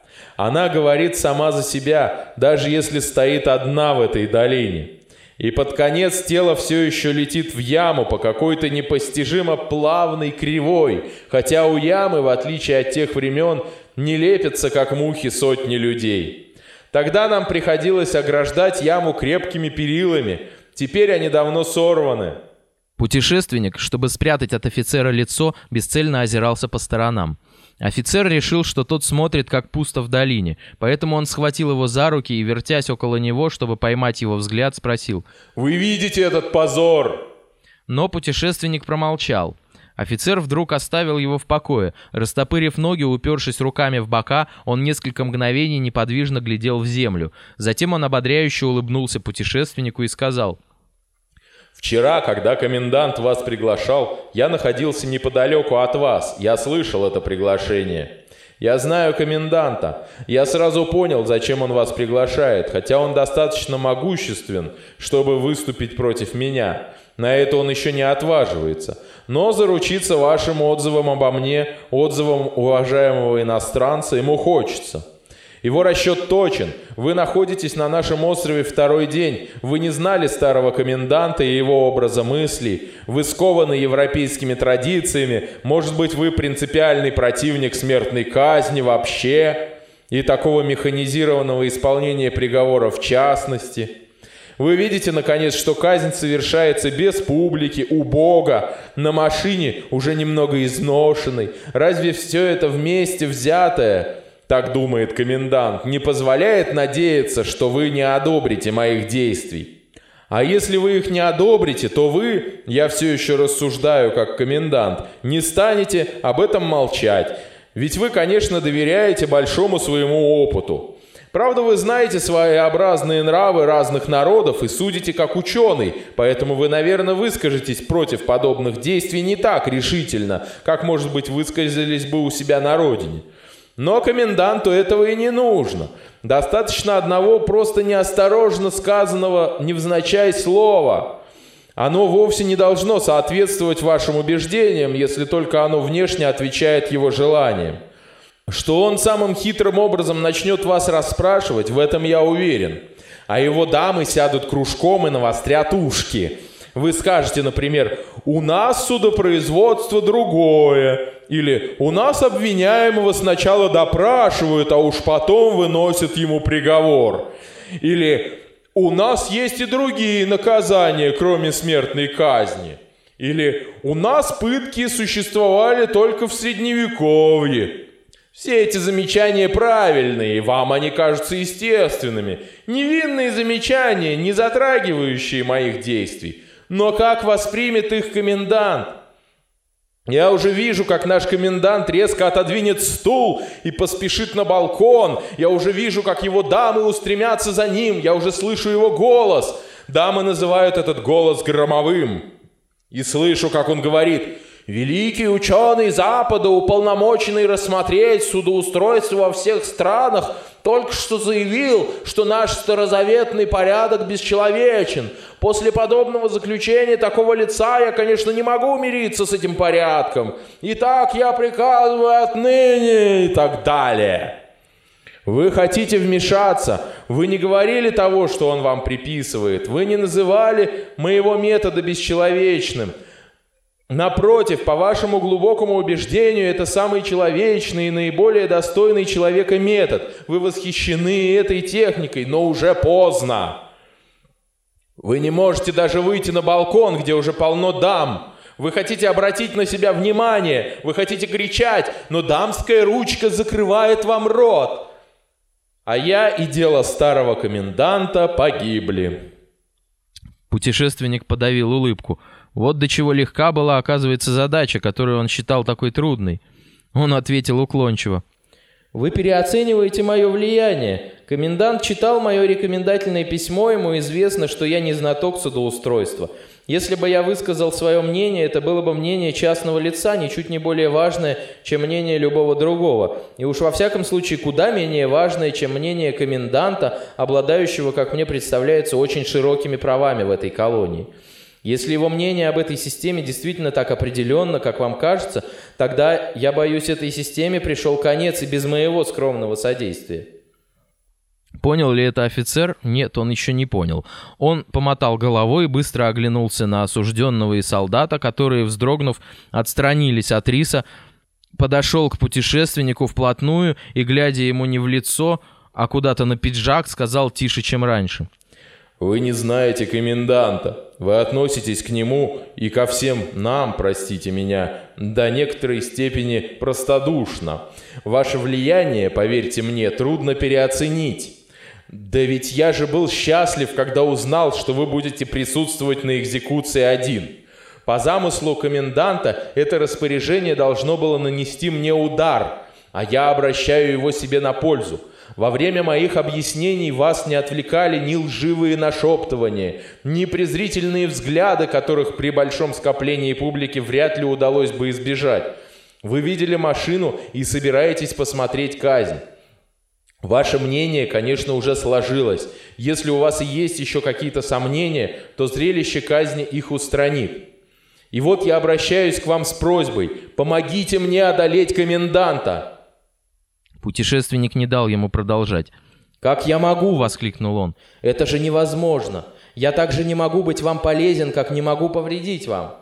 Она говорит сама за себя, даже если стоит одна в этой долине. И под конец тело все еще летит в яму по какой-то непостижимо плавной кривой, хотя у ямы, в отличие от тех времен, не лепятся, как мухи, сотни людей. Тогда нам приходилось ограждать яму крепкими перилами, теперь они давно сорваны. Путешественник, чтобы спрятать от офицера лицо, бесцельно озирался по сторонам. Офицер решил, что тот смотрит, как пусто в долине, поэтому он схватил его за руки и, вертясь около него, чтобы поймать его взгляд, спросил «Вы видите этот позор?» Но путешественник промолчал. Офицер вдруг оставил его в покое. Растопырив ноги, упершись руками в бока, он несколько мгновений неподвижно глядел в землю. Затем он ободряюще улыбнулся путешественнику и сказал — Вчера, когда комендант вас приглашал, я находился неподалеку от вас. Я слышал это приглашение. Я знаю коменданта. Я сразу понял, зачем он вас приглашает, хотя он достаточно могуществен, чтобы выступить против меня. На это он еще не отваживается. Но заручиться вашим отзывом обо мне, отзывом уважаемого иностранца, ему хочется. Его расчет точен. Вы находитесь на нашем острове второй день. Вы не знали старого коменданта и его образа мыслей. Вы скованы европейскими традициями. Может быть, вы принципиальный противник смертной казни вообще и такого механизированного исполнения приговора в частности. Вы видите, наконец, что казнь совершается без публики, у Бога, на машине, уже немного изношенной. Разве все это вместе взятое так думает комендант, не позволяет надеяться, что вы не одобрите моих действий. А если вы их не одобрите, то вы, я все еще рассуждаю как комендант, не станете об этом молчать. Ведь вы, конечно, доверяете большому своему опыту. Правда, вы знаете своеобразные нравы разных народов и судите как ученый, поэтому вы, наверное, выскажетесь против подобных действий не так решительно, как, может быть, высказались бы у себя на родине. Но коменданту этого и не нужно. Достаточно одного просто неосторожно сказанного невзначай слова. Оно вовсе не должно соответствовать вашим убеждениям, если только оно внешне отвечает его желаниям. Что он самым хитрым образом начнет вас расспрашивать, в этом я уверен. А его дамы сядут кружком и навострят ушки. Вы скажете, например, «У нас судопроизводство другое», или «У нас обвиняемого сначала допрашивают, а уж потом выносят ему приговор». Или «У нас есть и другие наказания, кроме смертной казни». Или «У нас пытки существовали только в Средневековье». Все эти замечания правильные, вам они кажутся естественными. Невинные замечания, не затрагивающие моих действий. Но как воспримет их комендант? Я уже вижу, как наш комендант резко отодвинет стул и поспешит на балкон. Я уже вижу, как его дамы устремятся за ним. Я уже слышу его голос. Дамы называют этот голос громовым. И слышу, как он говорит «Великий ученый Запада, уполномоченный рассмотреть судоустройство во всех странах, только что заявил, что наш старозаветный порядок бесчеловечен. После подобного заключения такого лица я, конечно, не могу мириться с этим порядком. Итак, я приказываю отныне и так далее. Вы хотите вмешаться. Вы не говорили того, что он вам приписывает. Вы не называли моего метода бесчеловечным. Напротив, по вашему глубокому убеждению, это самый человечный и наиболее достойный человека метод. Вы восхищены этой техникой, но уже поздно. Вы не можете даже выйти на балкон, где уже полно дам. Вы хотите обратить на себя внимание, вы хотите кричать, но дамская ручка закрывает вам рот. А я и дело старого коменданта погибли. Путешественник подавил улыбку. Вот до чего легка была, оказывается, задача, которую он считал такой трудной. Он ответил уклончиво. «Вы переоцениваете мое влияние. Комендант читал мое рекомендательное письмо, ему известно, что я не знаток судоустройства. Если бы я высказал свое мнение, это было бы мнение частного лица, ничуть не более важное, чем мнение любого другого. И уж во всяком случае куда менее важное, чем мнение коменданта, обладающего, как мне представляется, очень широкими правами в этой колонии». Если его мнение об этой системе действительно так определенно, как вам кажется, тогда, я боюсь, этой системе пришел конец и без моего скромного содействия. Понял ли это офицер? Нет, он еще не понял. Он помотал головой и быстро оглянулся на осужденного и солдата, которые, вздрогнув, отстранились от риса, подошел к путешественнику вплотную и, глядя ему не в лицо, а куда-то на пиджак, сказал тише, чем раньше. «Вы не знаете коменданта. Вы относитесь к нему и ко всем нам, простите меня, до некоторой степени простодушно. Ваше влияние, поверьте мне, трудно переоценить». «Да ведь я же был счастлив, когда узнал, что вы будете присутствовать на экзекуции один. По замыслу коменданта это распоряжение должно было нанести мне удар, а я обращаю его себе на пользу. Во время моих объяснений вас не отвлекали ни лживые нашептывания, ни презрительные взгляды, которых при большом скоплении публики вряд ли удалось бы избежать. Вы видели машину и собираетесь посмотреть казнь. Ваше мнение, конечно, уже сложилось. Если у вас и есть еще какие-то сомнения, то зрелище казни их устранит. И вот я обращаюсь к вам с просьбой. Помогите мне одолеть коменданта. Путешественник не дал ему продолжать. «Как я могу?» — воскликнул он. «Это же невозможно. Я также не могу быть вам полезен, как не могу повредить вам».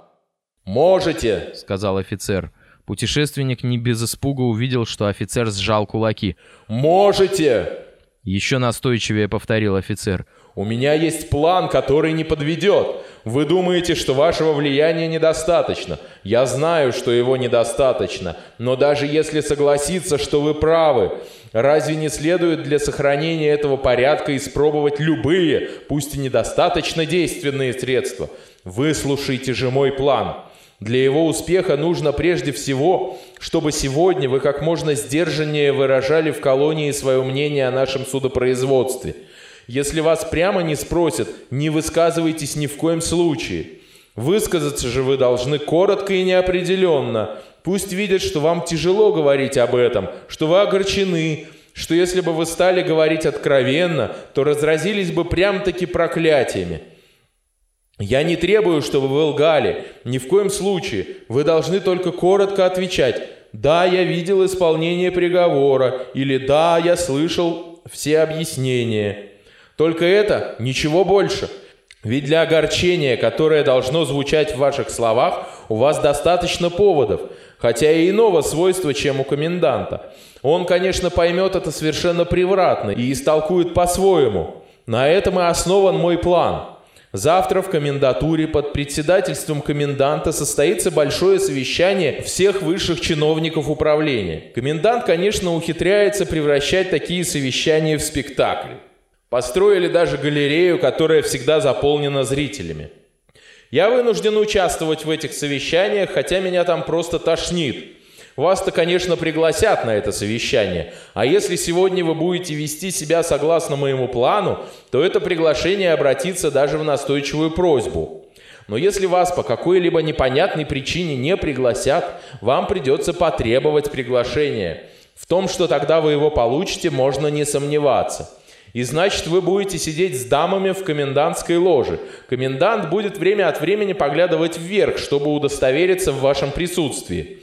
«Можете!» — сказал офицер. Путешественник не без испуга увидел, что офицер сжал кулаки. «Можете!» Еще настойчивее повторил офицер. «У меня есть план, который не подведет. Вы думаете, что вашего влияния недостаточно. Я знаю, что его недостаточно. Но даже если согласиться, что вы правы, разве не следует для сохранения этого порядка испробовать любые, пусть и недостаточно действенные средства? Выслушайте же мой план». Для его успеха нужно прежде всего, чтобы сегодня вы как можно сдержаннее выражали в колонии свое мнение о нашем судопроизводстве – если вас прямо не спросят, не высказывайтесь ни в коем случае. Высказаться же вы должны коротко и неопределенно. Пусть видят, что вам тяжело говорить об этом, что вы огорчены, что если бы вы стали говорить откровенно, то разразились бы прям-таки проклятиями. Я не требую, чтобы вы лгали, ни в коем случае. Вы должны только коротко отвечать «Да, я видел исполнение приговора» или «Да, я слышал все объяснения». Только это ничего больше. Ведь для огорчения, которое должно звучать в ваших словах, у вас достаточно поводов, хотя и иного свойства, чем у коменданта. Он, конечно, поймет это совершенно превратно и истолкует по-своему. На этом и основан мой план. Завтра в комендатуре под председательством коменданта состоится большое совещание всех высших чиновников управления. Комендант, конечно, ухитряется превращать такие совещания в спектакли. Построили даже галерею, которая всегда заполнена зрителями. Я вынужден участвовать в этих совещаниях, хотя меня там просто тошнит. Вас-то, конечно, пригласят на это совещание, а если сегодня вы будете вести себя согласно моему плану, то это приглашение обратится даже в настойчивую просьбу. Но если вас по какой-либо непонятной причине не пригласят, вам придется потребовать приглашения. В том, что тогда вы его получите, можно не сомневаться – и значит, вы будете сидеть с дамами в комендантской ложе. Комендант будет время от времени поглядывать вверх, чтобы удостовериться в вашем присутствии.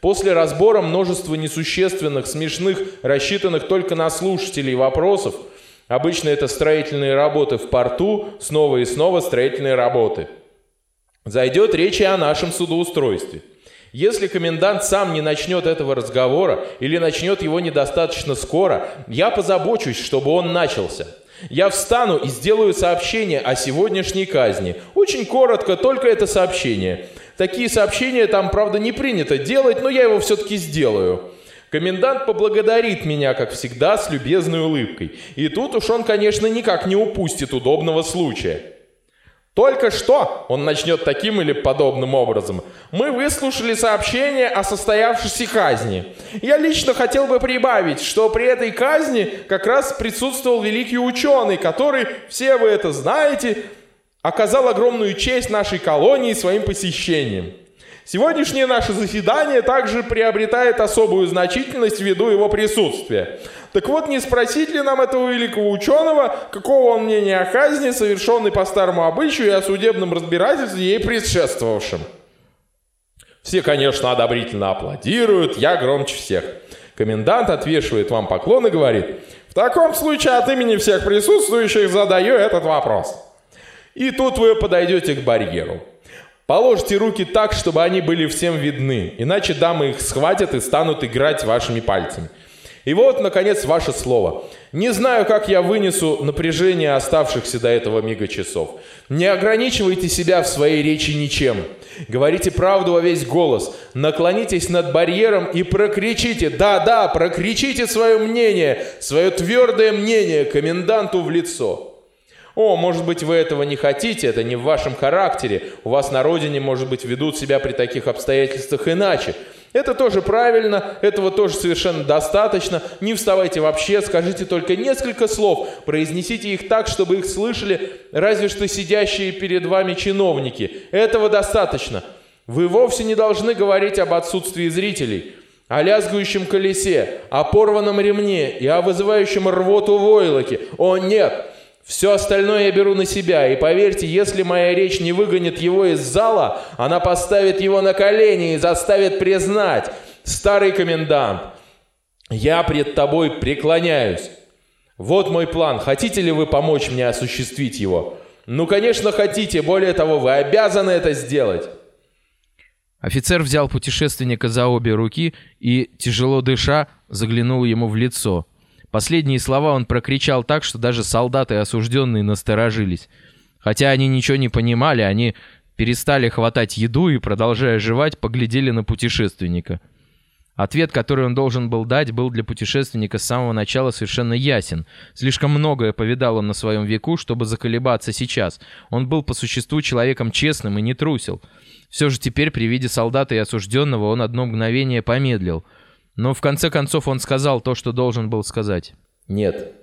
После разбора множества несущественных, смешных, рассчитанных только на слушателей вопросов, обычно это строительные работы в порту, снова и снова строительные работы, зайдет речь и о нашем судоустройстве – если комендант сам не начнет этого разговора или начнет его недостаточно скоро, я позабочусь, чтобы он начался. Я встану и сделаю сообщение о сегодняшней казни. Очень коротко, только это сообщение. Такие сообщения там, правда, не принято делать, но я его все-таки сделаю. Комендант поблагодарит меня, как всегда, с любезной улыбкой. И тут уж он, конечно, никак не упустит удобного случая. Только что, он начнет таким или подобным образом, мы выслушали сообщение о состоявшейся казни. Я лично хотел бы прибавить, что при этой казни как раз присутствовал великий ученый, который, все вы это знаете, оказал огромную честь нашей колонии своим посещением. Сегодняшнее наше заседание также приобретает особую значительность ввиду его присутствия. Так вот, не спросить ли нам этого великого ученого, какого он мнения о казни, совершенной по старому обычаю и о судебном разбирательстве ей предшествовавшем? Все, конечно, одобрительно аплодируют, я громче всех. Комендант отвешивает вам поклон и говорит, в таком случае от имени всех присутствующих задаю этот вопрос. И тут вы подойдете к барьеру. Положите руки так, чтобы они были всем видны, иначе дамы их схватят и станут играть вашими пальцами. И вот, наконец, ваше слово. Не знаю, как я вынесу напряжение оставшихся до этого мига часов. Не ограничивайте себя в своей речи ничем. Говорите правду во весь голос. Наклонитесь над барьером и прокричите, да-да, прокричите свое мнение, свое твердое мнение коменданту в лицо. О, может быть, вы этого не хотите, это не в вашем характере. У вас на родине, может быть, ведут себя при таких обстоятельствах иначе. Это тоже правильно, этого тоже совершенно достаточно. Не вставайте вообще, скажите только несколько слов, произнесите их так, чтобы их слышали разве что сидящие перед вами чиновники. Этого достаточно. Вы вовсе не должны говорить об отсутствии зрителей, о лязгающем колесе, о порванном ремне и о вызывающем рвоту войлоке. О нет! Все остальное я беру на себя, и поверьте, если моя речь не выгонит его из зала, она поставит его на колени и заставит признать, старый комендант, я пред тобой преклоняюсь. Вот мой план. Хотите ли вы помочь мне осуществить его? Ну, конечно, хотите. Более того, вы обязаны это сделать. Офицер взял путешественника за обе руки и, тяжело дыша, заглянул ему в лицо. Последние слова он прокричал так, что даже солдаты осужденные насторожились. Хотя они ничего не понимали, они перестали хватать еду и, продолжая жевать, поглядели на путешественника. Ответ, который он должен был дать, был для путешественника с самого начала совершенно ясен. Слишком многое повидал он на своем веку, чтобы заколебаться сейчас. Он был по существу человеком честным и не трусил. Все же теперь при виде солдата и осужденного он одно мгновение помедлил — но в конце концов он сказал то, что должен был сказать. «Нет».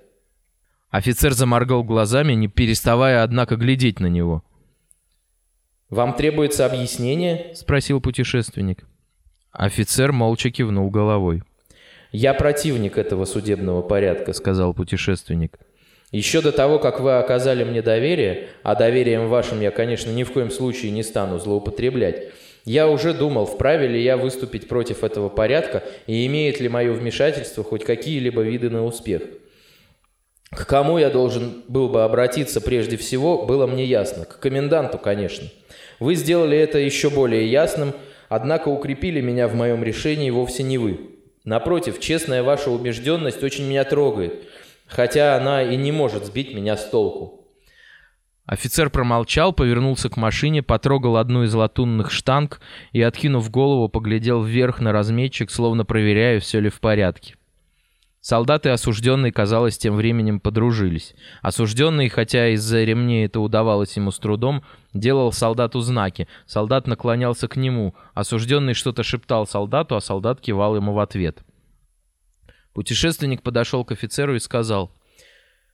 Офицер заморгал глазами, не переставая, однако, глядеть на него. «Вам требуется объяснение?» — спросил путешественник. Офицер молча кивнул головой. «Я противник этого судебного порядка», — сказал путешественник. «Еще до того, как вы оказали мне доверие, а доверием вашим я, конечно, ни в коем случае не стану злоупотреблять, я уже думал, вправе ли я выступить против этого порядка и имеет ли мое вмешательство хоть какие-либо виды на успех. К кому я должен был бы обратиться прежде всего, было мне ясно. К коменданту, конечно. Вы сделали это еще более ясным, однако укрепили меня в моем решении вовсе не вы. Напротив, честная ваша убежденность очень меня трогает, хотя она и не может сбить меня с толку. Офицер промолчал, повернулся к машине, потрогал одну из латунных штанг и, откинув голову, поглядел вверх на разметчик, словно проверяя, все ли в порядке. Солдаты осужденные, казалось, тем временем подружились. Осужденный, хотя из-за ремней это удавалось ему с трудом, делал солдату знаки. Солдат наклонялся к нему. Осужденный что-то шептал солдату, а солдат кивал ему в ответ. Путешественник подошел к офицеру и сказал,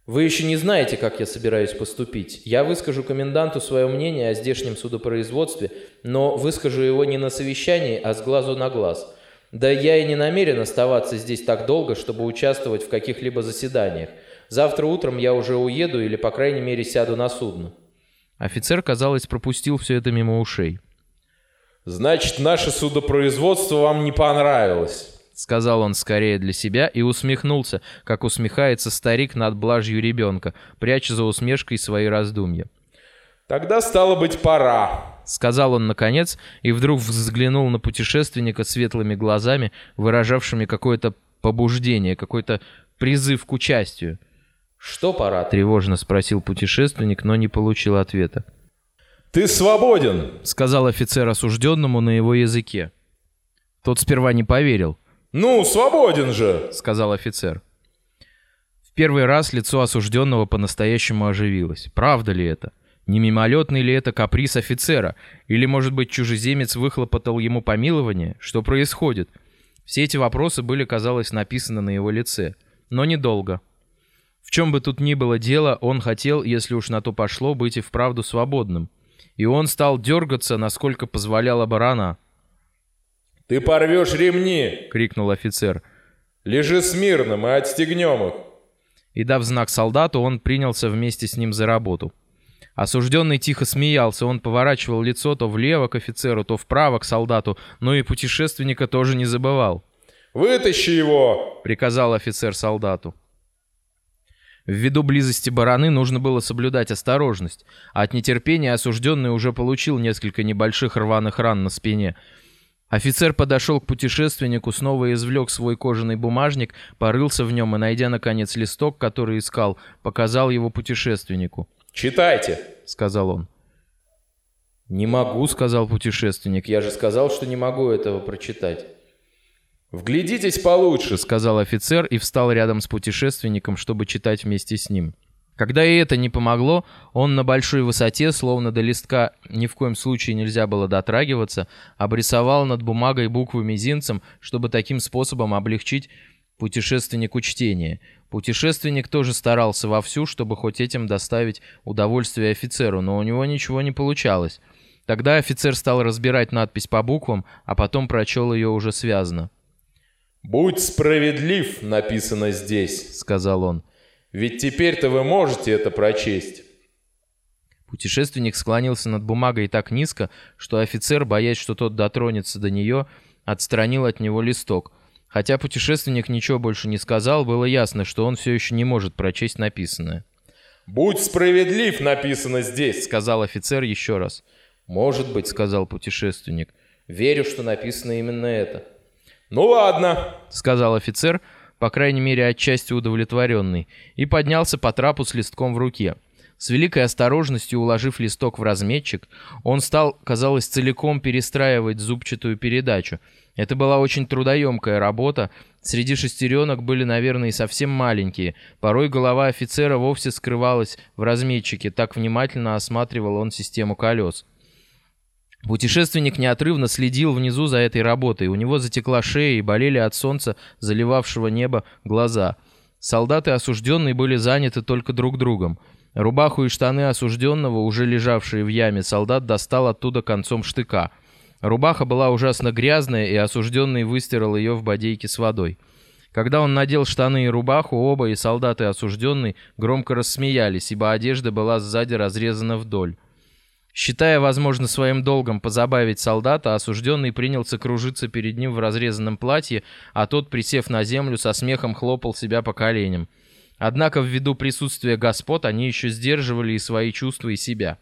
вы еще не знаете, как я собираюсь поступить. Я выскажу коменданту свое мнение о здешнем судопроизводстве, но выскажу его не на совещании, а с глазу на глаз. Да я и не намерен оставаться здесь так долго, чтобы участвовать в каких-либо заседаниях. Завтра утром я уже уеду или, по крайней мере, сяду на судно». Офицер, казалось, пропустил все это мимо ушей. «Значит, наше судопроизводство вам не понравилось?» Сказал он скорее для себя и усмехнулся, как усмехается старик над блажью ребенка, пряча за усмешкой свои раздумья. «Тогда стало быть пора», — сказал он наконец, и вдруг взглянул на путешественника светлыми глазами, выражавшими какое-то побуждение, какой-то призыв к участию. «Что пора?» — тревожно спросил путешественник, но не получил ответа. «Ты свободен!» — сказал офицер осужденному на его языке. Тот сперва не поверил. «Ну, свободен же!» — сказал офицер. В первый раз лицо осужденного по-настоящему оживилось. Правда ли это? Не мимолетный ли это каприз офицера? Или, может быть, чужеземец выхлопотал ему помилование? Что происходит? Все эти вопросы были, казалось, написаны на его лице. Но недолго. В чем бы тут ни было дело, он хотел, если уж на то пошло, быть и вправду свободным. И он стал дергаться, насколько позволяла барана. «Ты порвешь ремни!» — крикнул офицер. «Лежи смирно, мы отстегнем их!» И дав знак солдату, он принялся вместе с ним за работу. Осужденный тихо смеялся, он поворачивал лицо то влево к офицеру, то вправо к солдату, но и путешественника тоже не забывал. «Вытащи его!» — приказал офицер солдату. Ввиду близости бараны нужно было соблюдать осторожность, от нетерпения осужденный уже получил несколько небольших рваных ран на спине. Офицер подошел к путешественнику, снова извлек свой кожаный бумажник, порылся в нем и, найдя, наконец, листок, который искал, показал его путешественнику. «Читайте», — сказал он. «Не могу», — сказал путешественник. «Я же сказал, что не могу этого прочитать». «Вглядитесь получше», — сказал офицер и встал рядом с путешественником, чтобы читать вместе с ним. Когда и это не помогло, он на большой высоте, словно до листка ни в коем случае нельзя было дотрагиваться, обрисовал над бумагой буквы мизинцем, чтобы таким способом облегчить путешественнику чтение. Путешественник тоже старался вовсю, чтобы хоть этим доставить удовольствие офицеру, но у него ничего не получалось. Тогда офицер стал разбирать надпись по буквам, а потом прочел ее уже связано. «Будь справедлив», написано здесь, — сказал он. «Ведь теперь-то вы можете это прочесть». Путешественник склонился над бумагой так низко, что офицер, боясь, что тот дотронется до нее, отстранил от него листок. Хотя путешественник ничего больше не сказал, было ясно, что он все еще не может прочесть написанное. «Будь справедлив» написано здесь, — сказал офицер еще раз. «Может быть», — сказал путешественник. «Верю, что написано именно это». «Ну ладно», — сказал офицер, по крайней мере отчасти удовлетворенный, и поднялся по трапу с листком в руке. С великой осторожностью уложив листок в разметчик, он стал, казалось, целиком перестраивать зубчатую передачу. Это была очень трудоемкая работа. Среди шестеренок были, наверное, и совсем маленькие. Порой голова офицера вовсе скрывалась в разметчике, так внимательно осматривал он систему колес. Путешественник неотрывно следил внизу за этой работой. У него затекла шея и болели от солнца, заливавшего небо, глаза. Солдаты осужденные были заняты только друг другом. Рубаху и штаны осужденного, уже лежавшие в яме, солдат достал оттуда концом штыка. Рубаха была ужасно грязная, и осужденный выстирал ее в бодейке с водой. Когда он надел штаны и рубаху, оба, и солдат, и осужденный, громко рассмеялись, ибо одежда была сзади разрезана вдоль. Считая, возможно, своим долгом позабавить солдата, осужденный принялся кружиться перед ним в разрезанном платье, а тот, присев на землю, со смехом хлопал себя по коленям. Однако ввиду присутствия господ они еще сдерживали и свои чувства, и себя.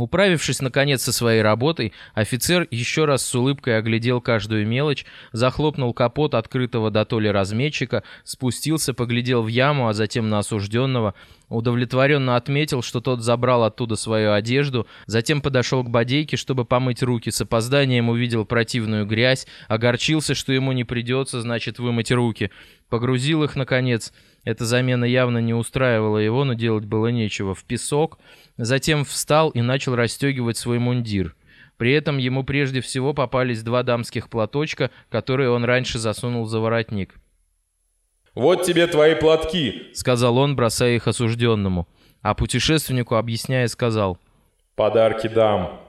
Управившись, наконец, со своей работой, офицер еще раз с улыбкой оглядел каждую мелочь, захлопнул капот открытого до толи разметчика, спустился, поглядел в яму, а затем на осужденного, удовлетворенно отметил, что тот забрал оттуда свою одежду, затем подошел к бодейке, чтобы помыть руки, с опозданием увидел противную грязь, огорчился, что ему не придется, значит, вымыть руки, погрузил их, наконец, эта замена явно не устраивала его, но делать было нечего, в песок, Затем встал и начал расстегивать свой мундир. При этом ему прежде всего попались два дамских платочка, которые он раньше засунул за воротник. «Вот тебе твои платки», — сказал он, бросая их осужденному. А путешественнику, объясняя, сказал. «Подарки дам».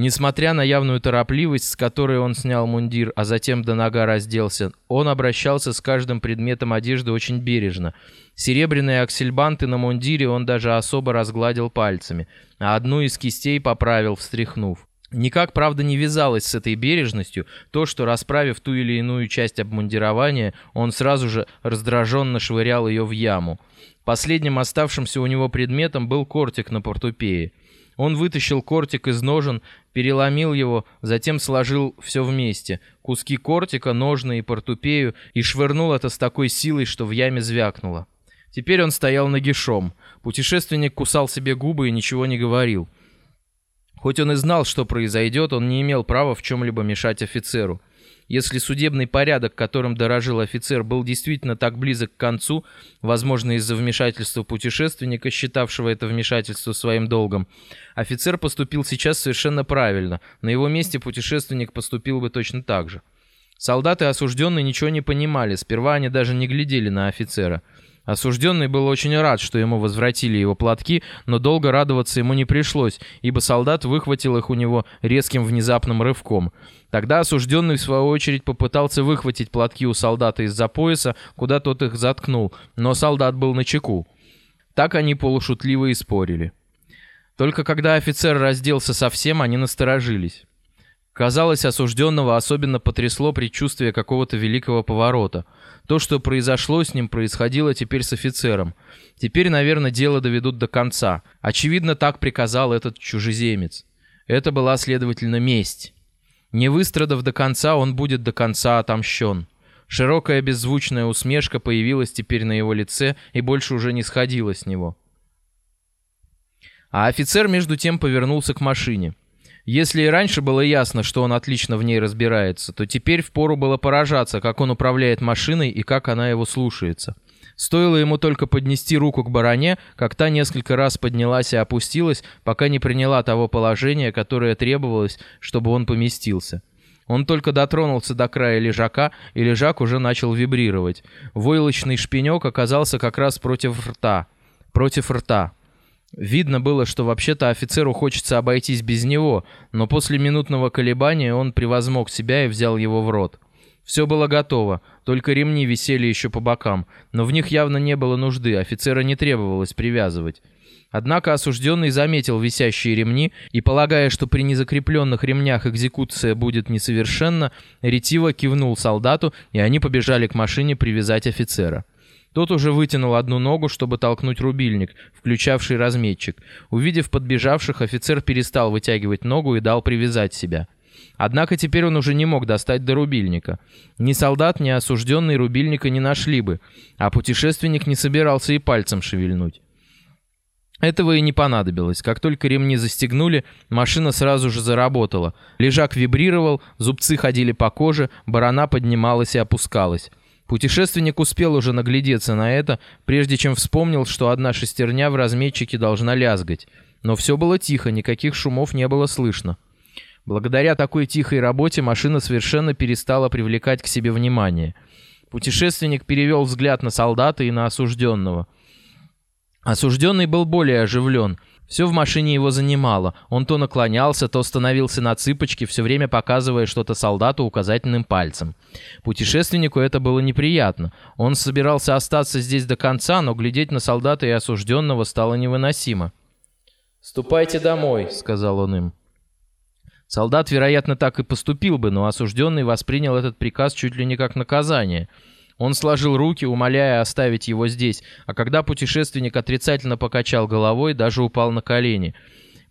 Несмотря на явную торопливость, с которой он снял мундир, а затем до нога разделся, он обращался с каждым предметом одежды очень бережно. Серебряные аксельбанты на мундире он даже особо разгладил пальцами, а одну из кистей поправил, встряхнув. Никак, правда, не вязалось с этой бережностью то, что, расправив ту или иную часть обмундирования, он сразу же раздраженно швырял ее в яму. Последним оставшимся у него предметом был кортик на портупее. Он вытащил кортик из ножен, переломил его, затем сложил все вместе. Куски кортика, ножны и портупею, и швырнул это с такой силой, что в яме звякнуло. Теперь он стоял нагишом. Путешественник кусал себе губы и ничего не говорил. Хоть он и знал, что произойдет, он не имел права в чем-либо мешать офицеру. Если судебный порядок, которым дорожил офицер, был действительно так близок к концу, возможно, из-за вмешательства путешественника, считавшего это вмешательство своим долгом, офицер поступил сейчас совершенно правильно. На его месте путешественник поступил бы точно так же. Солдаты осужденные ничего не понимали, сперва они даже не глядели на офицера. Осужденный был очень рад, что ему возвратили его платки, но долго радоваться ему не пришлось, ибо солдат выхватил их у него резким внезапным рывком. Тогда осужденный, в свою очередь, попытался выхватить платки у солдата из-за пояса, куда тот их заткнул, но солдат был на чеку. Так они полушутливо и спорили. Только когда офицер разделся совсем, они насторожились. Казалось, осужденного особенно потрясло предчувствие какого-то великого поворота. То, что произошло с ним, происходило теперь с офицером. Теперь, наверное, дело доведут до конца. Очевидно, так приказал этот чужеземец. Это была, следовательно, месть. Не выстрадав до конца, он будет до конца отомщен. Широкая беззвучная усмешка появилась теперь на его лице и больше уже не сходила с него. А офицер между тем повернулся к машине. Если и раньше было ясно, что он отлично в ней разбирается, то теперь впору было поражаться, как он управляет машиной и как она его слушается. Стоило ему только поднести руку к бароне, как та несколько раз поднялась и опустилась, пока не приняла того положения, которое требовалось, чтобы он поместился. Он только дотронулся до края лежака, и лежак уже начал вибрировать. Войлочный шпинек оказался как раз против рта. Против рта. Видно было, что вообще-то офицеру хочется обойтись без него, но после минутного колебания он превозмог себя и взял его в рот. Все было готово, только ремни висели еще по бокам, но в них явно не было нужды, офицера не требовалось привязывать. Однако осужденный заметил висящие ремни и, полагая, что при незакрепленных ремнях экзекуция будет несовершенна, ретиво кивнул солдату, и они побежали к машине привязать офицера. Тот уже вытянул одну ногу, чтобы толкнуть рубильник, включавший разметчик. Увидев подбежавших, офицер перестал вытягивать ногу и дал привязать себя. Однако теперь он уже не мог достать до рубильника. Ни солдат, ни осужденный рубильника не нашли бы, а путешественник не собирался и пальцем шевельнуть. Этого и не понадобилось. Как только ремни застегнули, машина сразу же заработала. Лежак вибрировал, зубцы ходили по коже, барана поднималась и опускалась. Путешественник успел уже наглядеться на это, прежде чем вспомнил, что одна шестерня в разметчике должна лязгать. Но все было тихо, никаких шумов не было слышно. Благодаря такой тихой работе машина совершенно перестала привлекать к себе внимание. Путешественник перевел взгляд на солдата и на осужденного. Осужденный был более оживлен — все в машине его занимало. Он то наклонялся, то становился на цыпочки, все время показывая что-то солдату указательным пальцем. Путешественнику это было неприятно. Он собирался остаться здесь до конца, но глядеть на солдата и осужденного стало невыносимо. «Ступайте домой», — сказал он им. Солдат, вероятно, так и поступил бы, но осужденный воспринял этот приказ чуть ли не как наказание — он сложил руки, умоляя оставить его здесь, а когда путешественник отрицательно покачал головой, даже упал на колени.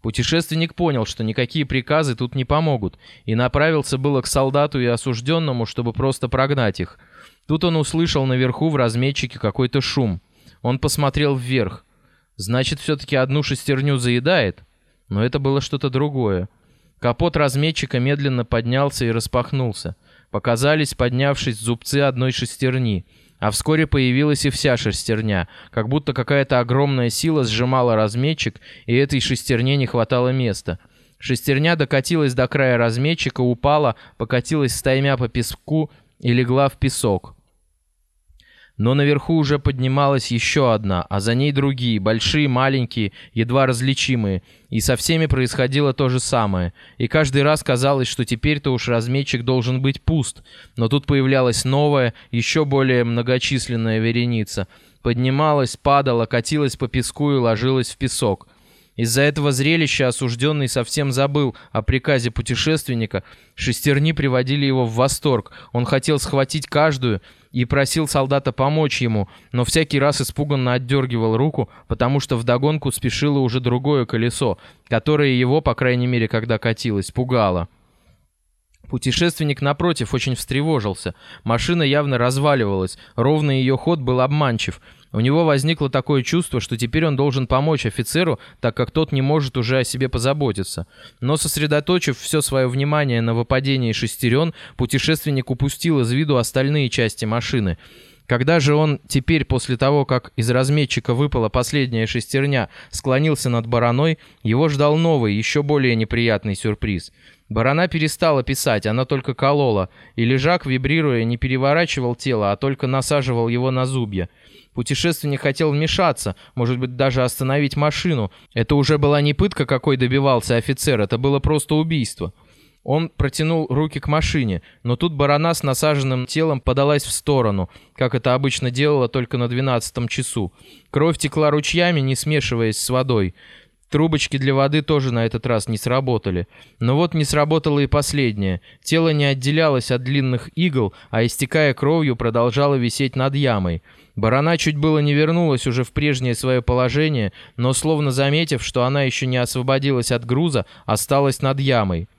Путешественник понял, что никакие приказы тут не помогут, и направился было к солдату и осужденному, чтобы просто прогнать их. Тут он услышал наверху в разметчике какой-то шум. Он посмотрел вверх. Значит, все-таки одну шестерню заедает? Но это было что-то другое. Капот разметчика медленно поднялся и распахнулся. Показались, поднявшись, зубцы одной шестерни. А вскоре появилась и вся шестерня, как будто какая-то огромная сила сжимала разметчик, и этой шестерне не хватало места. Шестерня докатилась до края разметчика, упала, покатилась стаймя по песку и легла в песок. Но наверху уже поднималась еще одна, а за ней другие, большие, маленькие, едва различимые. И со всеми происходило то же самое. И каждый раз казалось, что теперь-то уж разметчик должен быть пуст. Но тут появлялась новая, еще более многочисленная вереница. Поднималась, падала, катилась по песку и ложилась в песок. Из-за этого зрелища осужденный совсем забыл о приказе путешественника. Шестерни приводили его в восторг. Он хотел схватить каждую и просил солдата помочь ему, но всякий раз испуганно отдергивал руку, потому что вдогонку спешило уже другое колесо, которое его, по крайней мере, когда катилось, пугало. Путешественник, напротив, очень встревожился. Машина явно разваливалась, ровный ее ход был обманчив — у него возникло такое чувство, что теперь он должен помочь офицеру, так как тот не может уже о себе позаботиться. Но сосредоточив все свое внимание на выпадении шестерен, путешественник упустил из виду остальные части машины. Когда же он теперь, после того, как из разметчика выпала последняя шестерня, склонился над бараной, его ждал новый, еще более неприятный сюрприз. Барана перестала писать, она только колола, и лежак, вибрируя, не переворачивал тело, а только насаживал его на зубья. Путешественник хотел вмешаться, может быть, даже остановить машину. Это уже была не пытка, какой добивался офицер, это было просто убийство. Он протянул руки к машине, но тут барана с насаженным телом подалась в сторону, как это обычно делала только на двенадцатом часу. Кровь текла ручьями, не смешиваясь с водой. Трубочки для воды тоже на этот раз не сработали. Но вот не сработало и последнее. Тело не отделялось от длинных игл, а истекая кровью продолжало висеть над ямой. Барана чуть было не вернулась уже в прежнее свое положение, но, словно заметив, что она еще не освободилась от груза, осталась над ямой.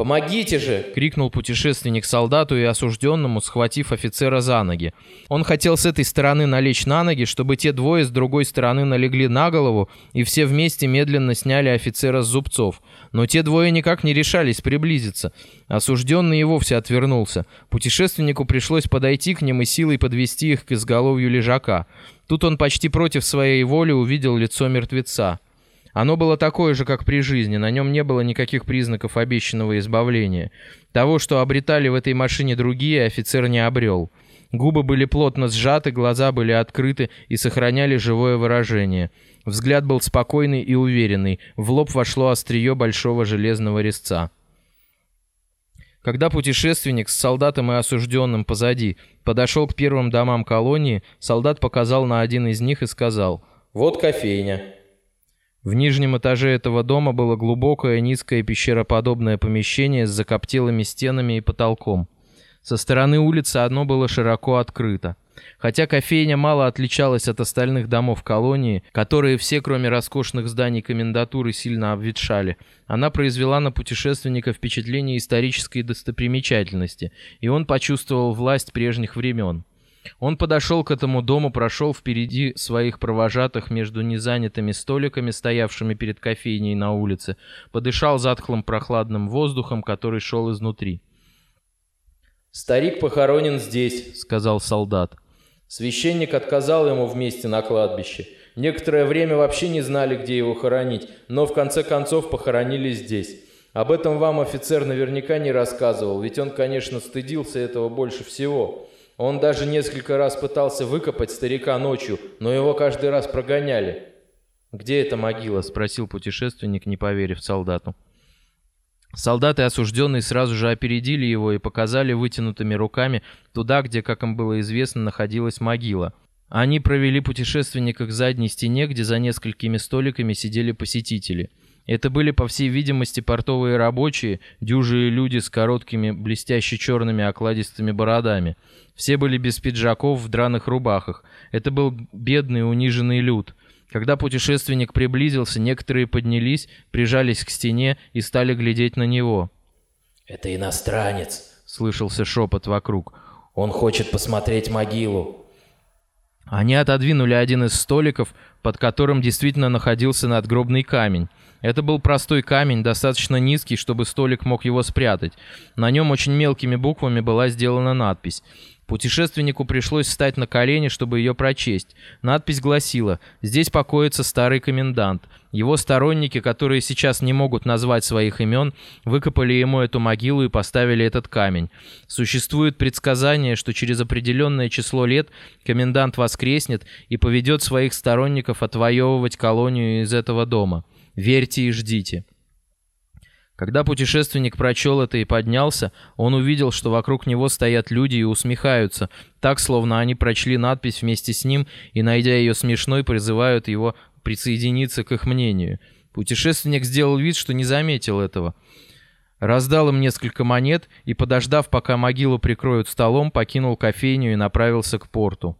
«Помогите же!» — крикнул путешественник солдату и осужденному, схватив офицера за ноги. Он хотел с этой стороны налечь на ноги, чтобы те двое с другой стороны налегли на голову, и все вместе медленно сняли офицера с зубцов. Но те двое никак не решались приблизиться. Осужденный и вовсе отвернулся. Путешественнику пришлось подойти к ним и силой подвести их к изголовью лежака. Тут он почти против своей воли увидел лицо мертвеца. Оно было такое же, как при жизни, на нем не было никаких признаков обещанного избавления. Того, что обретали в этой машине другие, офицер не обрел. Губы были плотно сжаты, глаза были открыты и сохраняли живое выражение. Взгляд был спокойный и уверенный, в лоб вошло острие большого железного резца. Когда путешественник с солдатом и осужденным позади подошел к первым домам колонии, солдат показал на один из них и сказал «Вот кофейня». В нижнем этаже этого дома было глубокое, низкое пещероподобное помещение с закоптелыми стенами и потолком. Со стороны улицы одно было широко открыто. Хотя кофейня мало отличалась от остальных домов колонии, которые все, кроме роскошных зданий комендатуры, сильно обветшали, она произвела на путешественника впечатление исторической достопримечательности, и он почувствовал власть прежних времен. Он подошел к этому дому, прошел впереди своих провожатых между незанятыми столиками, стоявшими перед кофейней на улице, подышал затхлым прохладным воздухом, который шел изнутри. «Старик похоронен здесь», — сказал солдат. Священник отказал ему вместе на кладбище. Некоторое время вообще не знали, где его хоронить, но в конце концов похоронили здесь. Об этом вам офицер наверняка не рассказывал, ведь он, конечно, стыдился этого больше всего. Он даже несколько раз пытался выкопать старика ночью, но его каждый раз прогоняли. «Где эта могила?» — спросил путешественник, не поверив солдату. Солдаты осужденные сразу же опередили его и показали вытянутыми руками туда, где, как им было известно, находилась могила. Они провели путешественника к задней стене, где за несколькими столиками сидели посетители. Это были, по всей видимости, портовые рабочие, дюжие люди с короткими, блестяще черными окладистыми бородами — все были без пиджаков в драных рубахах. Это был бедный униженный люд. Когда путешественник приблизился, некоторые поднялись, прижались к стене и стали глядеть на него. «Это иностранец», — слышался шепот вокруг. «Он хочет посмотреть могилу». Они отодвинули один из столиков, под которым действительно находился надгробный камень. Это был простой камень, достаточно низкий, чтобы столик мог его спрятать. На нем очень мелкими буквами была сделана надпись Путешественнику пришлось встать на колени, чтобы ее прочесть. Надпись гласила «Здесь покоится старый комендант». Его сторонники, которые сейчас не могут назвать своих имен, выкопали ему эту могилу и поставили этот камень. Существует предсказание, что через определенное число лет комендант воскреснет и поведет своих сторонников отвоевывать колонию из этого дома. Верьте и ждите. Когда путешественник прочел это и поднялся, он увидел, что вокруг него стоят люди и усмехаются, так, словно они прочли надпись вместе с ним и, найдя ее смешной, призывают его присоединиться к их мнению. Путешественник сделал вид, что не заметил этого. Раздал им несколько монет и, подождав, пока могилу прикроют столом, покинул кофейню и направился к порту.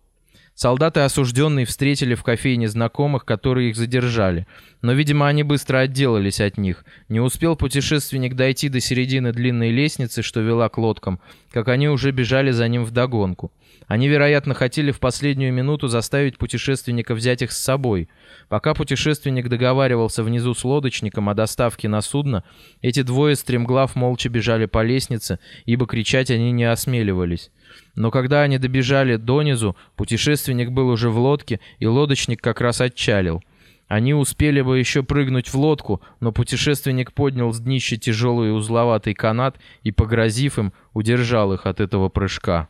Солдаты осужденные встретили в кофейне знакомых, которые их задержали. Но, видимо, они быстро отделались от них. Не успел путешественник дойти до середины длинной лестницы, что вела к лодкам, как они уже бежали за ним вдогонку. Они, вероятно, хотели в последнюю минуту заставить путешественника взять их с собой. Пока путешественник договаривался внизу с лодочником о доставке на судно, эти двое стремглав молча бежали по лестнице, ибо кричать они не осмеливались. Но когда они добежали донизу, путешественник был уже в лодке, и лодочник как раз отчалил. Они успели бы еще прыгнуть в лодку, но путешественник поднял с днища тяжелый узловатый канат и, погрозив им, удержал их от этого прыжка.